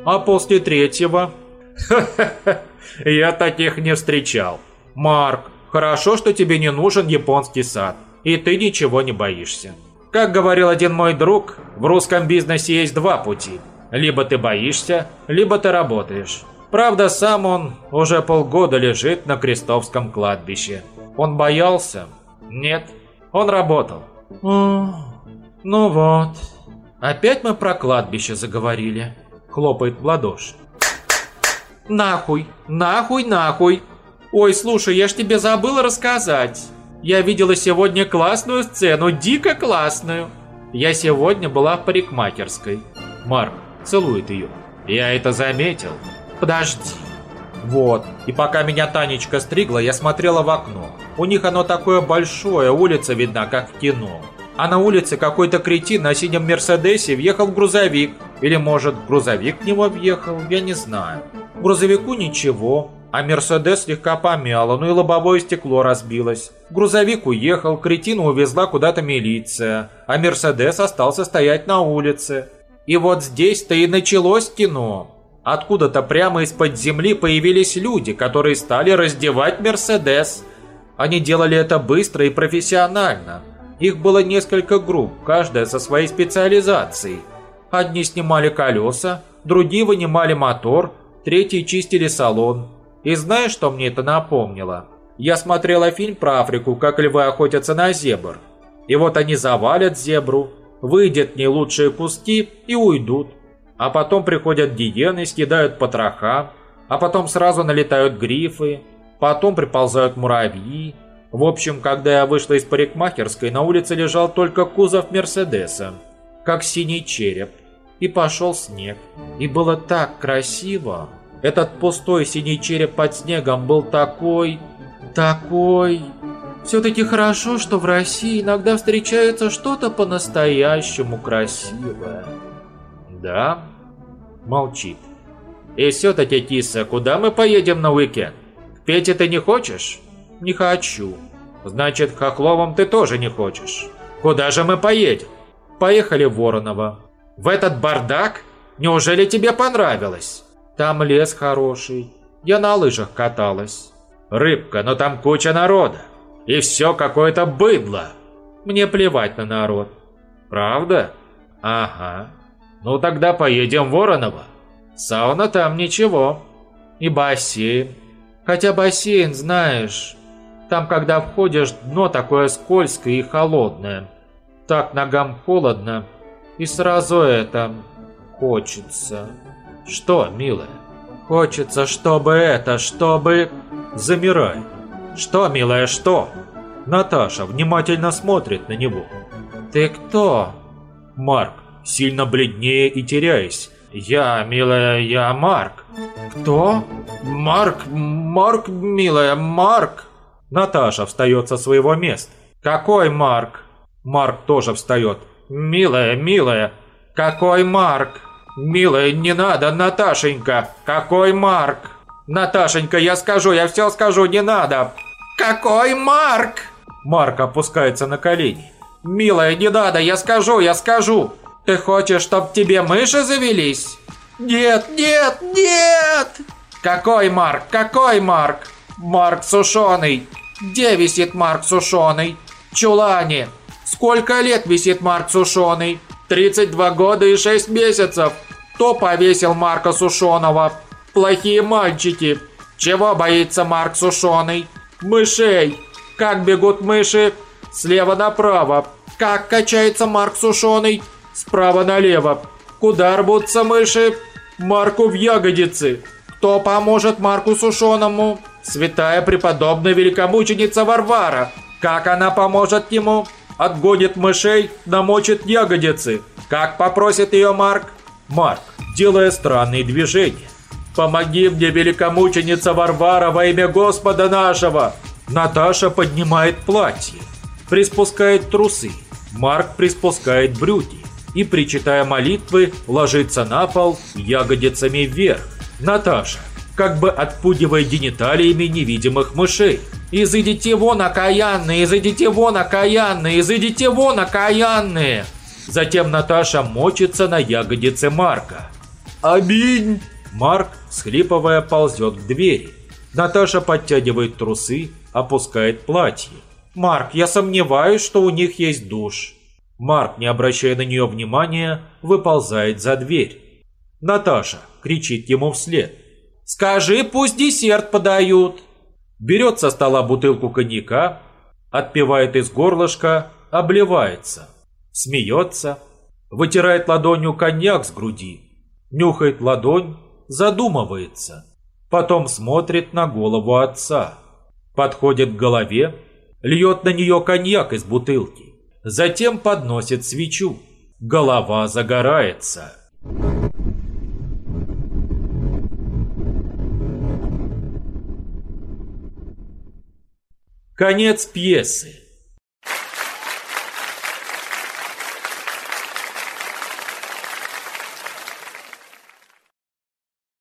А после третьего... Я таких не встречал. Марк, хорошо, что тебе не нужен японский сад, и ты ничего не боишься. Как говорил один мой друг, в русском бизнесе есть два пути. Либо ты боишься, либо ты работаешь. Правда, сам он уже полгода лежит на Крестовском кладбище. Он боялся? Нет, он работал. Ну вот. Опять мы про кладбище заговорили. Хлопает в ладоши. Нахуй, нахуй, нахуй. Ой, слушай, я ж тебе забыла рассказать. Я видела сегодня классную сцену, дико классную. Я сегодня была в парикмахерской. Марк целует ее. Я это заметил. Подожди. Вот. И пока меня Танечка стригла, я смотрела в окно. У них оно такое большое, улица видна, как в кино. А на улице какой-то кретин на синем Мерседесе въехал в грузовик. Или, может, грузовик в него въехал, я не знаю. Грузовику ничего, а Мерседес слегка помяло, ну и лобовое стекло разбилось. Грузовик уехал, кретину увезла куда-то милиция, а Мерседес остался стоять на улице. И вот здесь-то и началось кино. Откуда-то прямо из-под земли появились люди, которые стали раздевать Мерседес. Они делали это быстро и профессионально. Их было несколько групп, каждая со своей специализацией. Одни снимали колеса, другие вынимали мотор, третьи чистили салон. И знаешь, что мне это напомнило? Я смотрела фильм про Африку, как львы охотятся на зебр. И вот они завалят зебру, выйдет не лучшие куски и уйдут. А потом приходят гиены, съедают потроха, а потом сразу налетают грифы, потом приползают муравьи. В общем, когда я вышла из парикмахерской, на улице лежал только кузов Мерседеса, как синий череп. И пошел снег. И было так красиво. Этот пустой синий череп под снегом был такой... такой... Все-таки хорошо, что в России иногда встречается что-то по-настоящему красивое. Да? Молчит. И все-таки, Киса, куда мы поедем на уикенд? К Пете ты не хочешь? Не хочу. Значит, Хохловым ты тоже не хочешь. Куда же мы поедем? Поехали в Воронова. В этот бардак? Неужели тебе понравилось? Там лес хороший. Я на лыжах каталась. Рыбка, но там куча народа. И все какое-то быдло. Мне плевать на народ. Правда? Ага. Ну тогда поедем в Воронова. Сауна там ничего. И бассейн. Хотя бассейн, знаешь, там когда входишь, дно такое скользкое и холодное. Так ногам холодно. И сразу это... Хочется. Что, милая? Хочется, чтобы это, чтобы... Замирай. Что, милая, что? Наташа внимательно смотрит на него. Ты кто? Марк сильно бледнее и теряясь. «Я, милая, я Марк». «Кто?» «Марк, Марк, милая, Марк». Наташа встает со своего места. «Какой Марк?» Марк тоже встает. «Милая, милая, какой Марк?» «Милая, не надо, Наташенька! Какой Марк?» «Наташенька, я скажу, я все скажу, не надо!» «Какой Марк?» Марк опускается на колени. «Милая, не надо, я скажу, я скажу!» Ты хочешь, чтоб тебе мыши завелись? Нет, нет, нет! Какой Марк? Какой Марк? Марк сушеный. Где висит Марк сушеный? Чулане. Сколько лет висит Марк Сушеный? 32 года и 6 месяцев. Кто повесил Марка Сушеного? Плохие мальчики. Чего боится Марк Сушеный? Мышей. Как бегут мыши? Слева направо. Как качается Марк Сушеный? Справа налево. Куда рвутся мыши? Марку в ягодицы. Кто поможет Марку Сушеному? Святая преподобная великомученица Варвара. Как она поможет ему? Отгонит мышей, намочит ягодицы. Как попросит ее Марк? Марк, делая странные движения. «Помоги мне, великомученица Варвара, во имя Господа нашего!» Наташа поднимает платье, приспускает трусы. Марк приспускает брюки и, причитая молитвы, ложится на пол ягодицами вверх. Наташа, как бы отпугивая гениталиями невидимых мышей. «Изыдите вон, окаянные! Изыдите вон, окаянные! Изыдите вон, окаянные!» Затем Наташа мочится на ягодице Марка. «Аминь!» Марк, схлипывая, ползет к двери. Наташа подтягивает трусы, опускает платье. «Марк, я сомневаюсь, что у них есть душ». Марк, не обращая на нее внимания, выползает за дверь. Наташа кричит ему вслед. «Скажи, пусть десерт подают!» Берет со стола бутылку коньяка, отпивает из горлышка, обливается, смеется, вытирает ладонью коньяк с груди, нюхает ладонь, задумывается, потом смотрит на голову отца, подходит к голове, льет на нее коньяк из бутылки, затем подносит свечу. Голова загорается. Конец пьесы.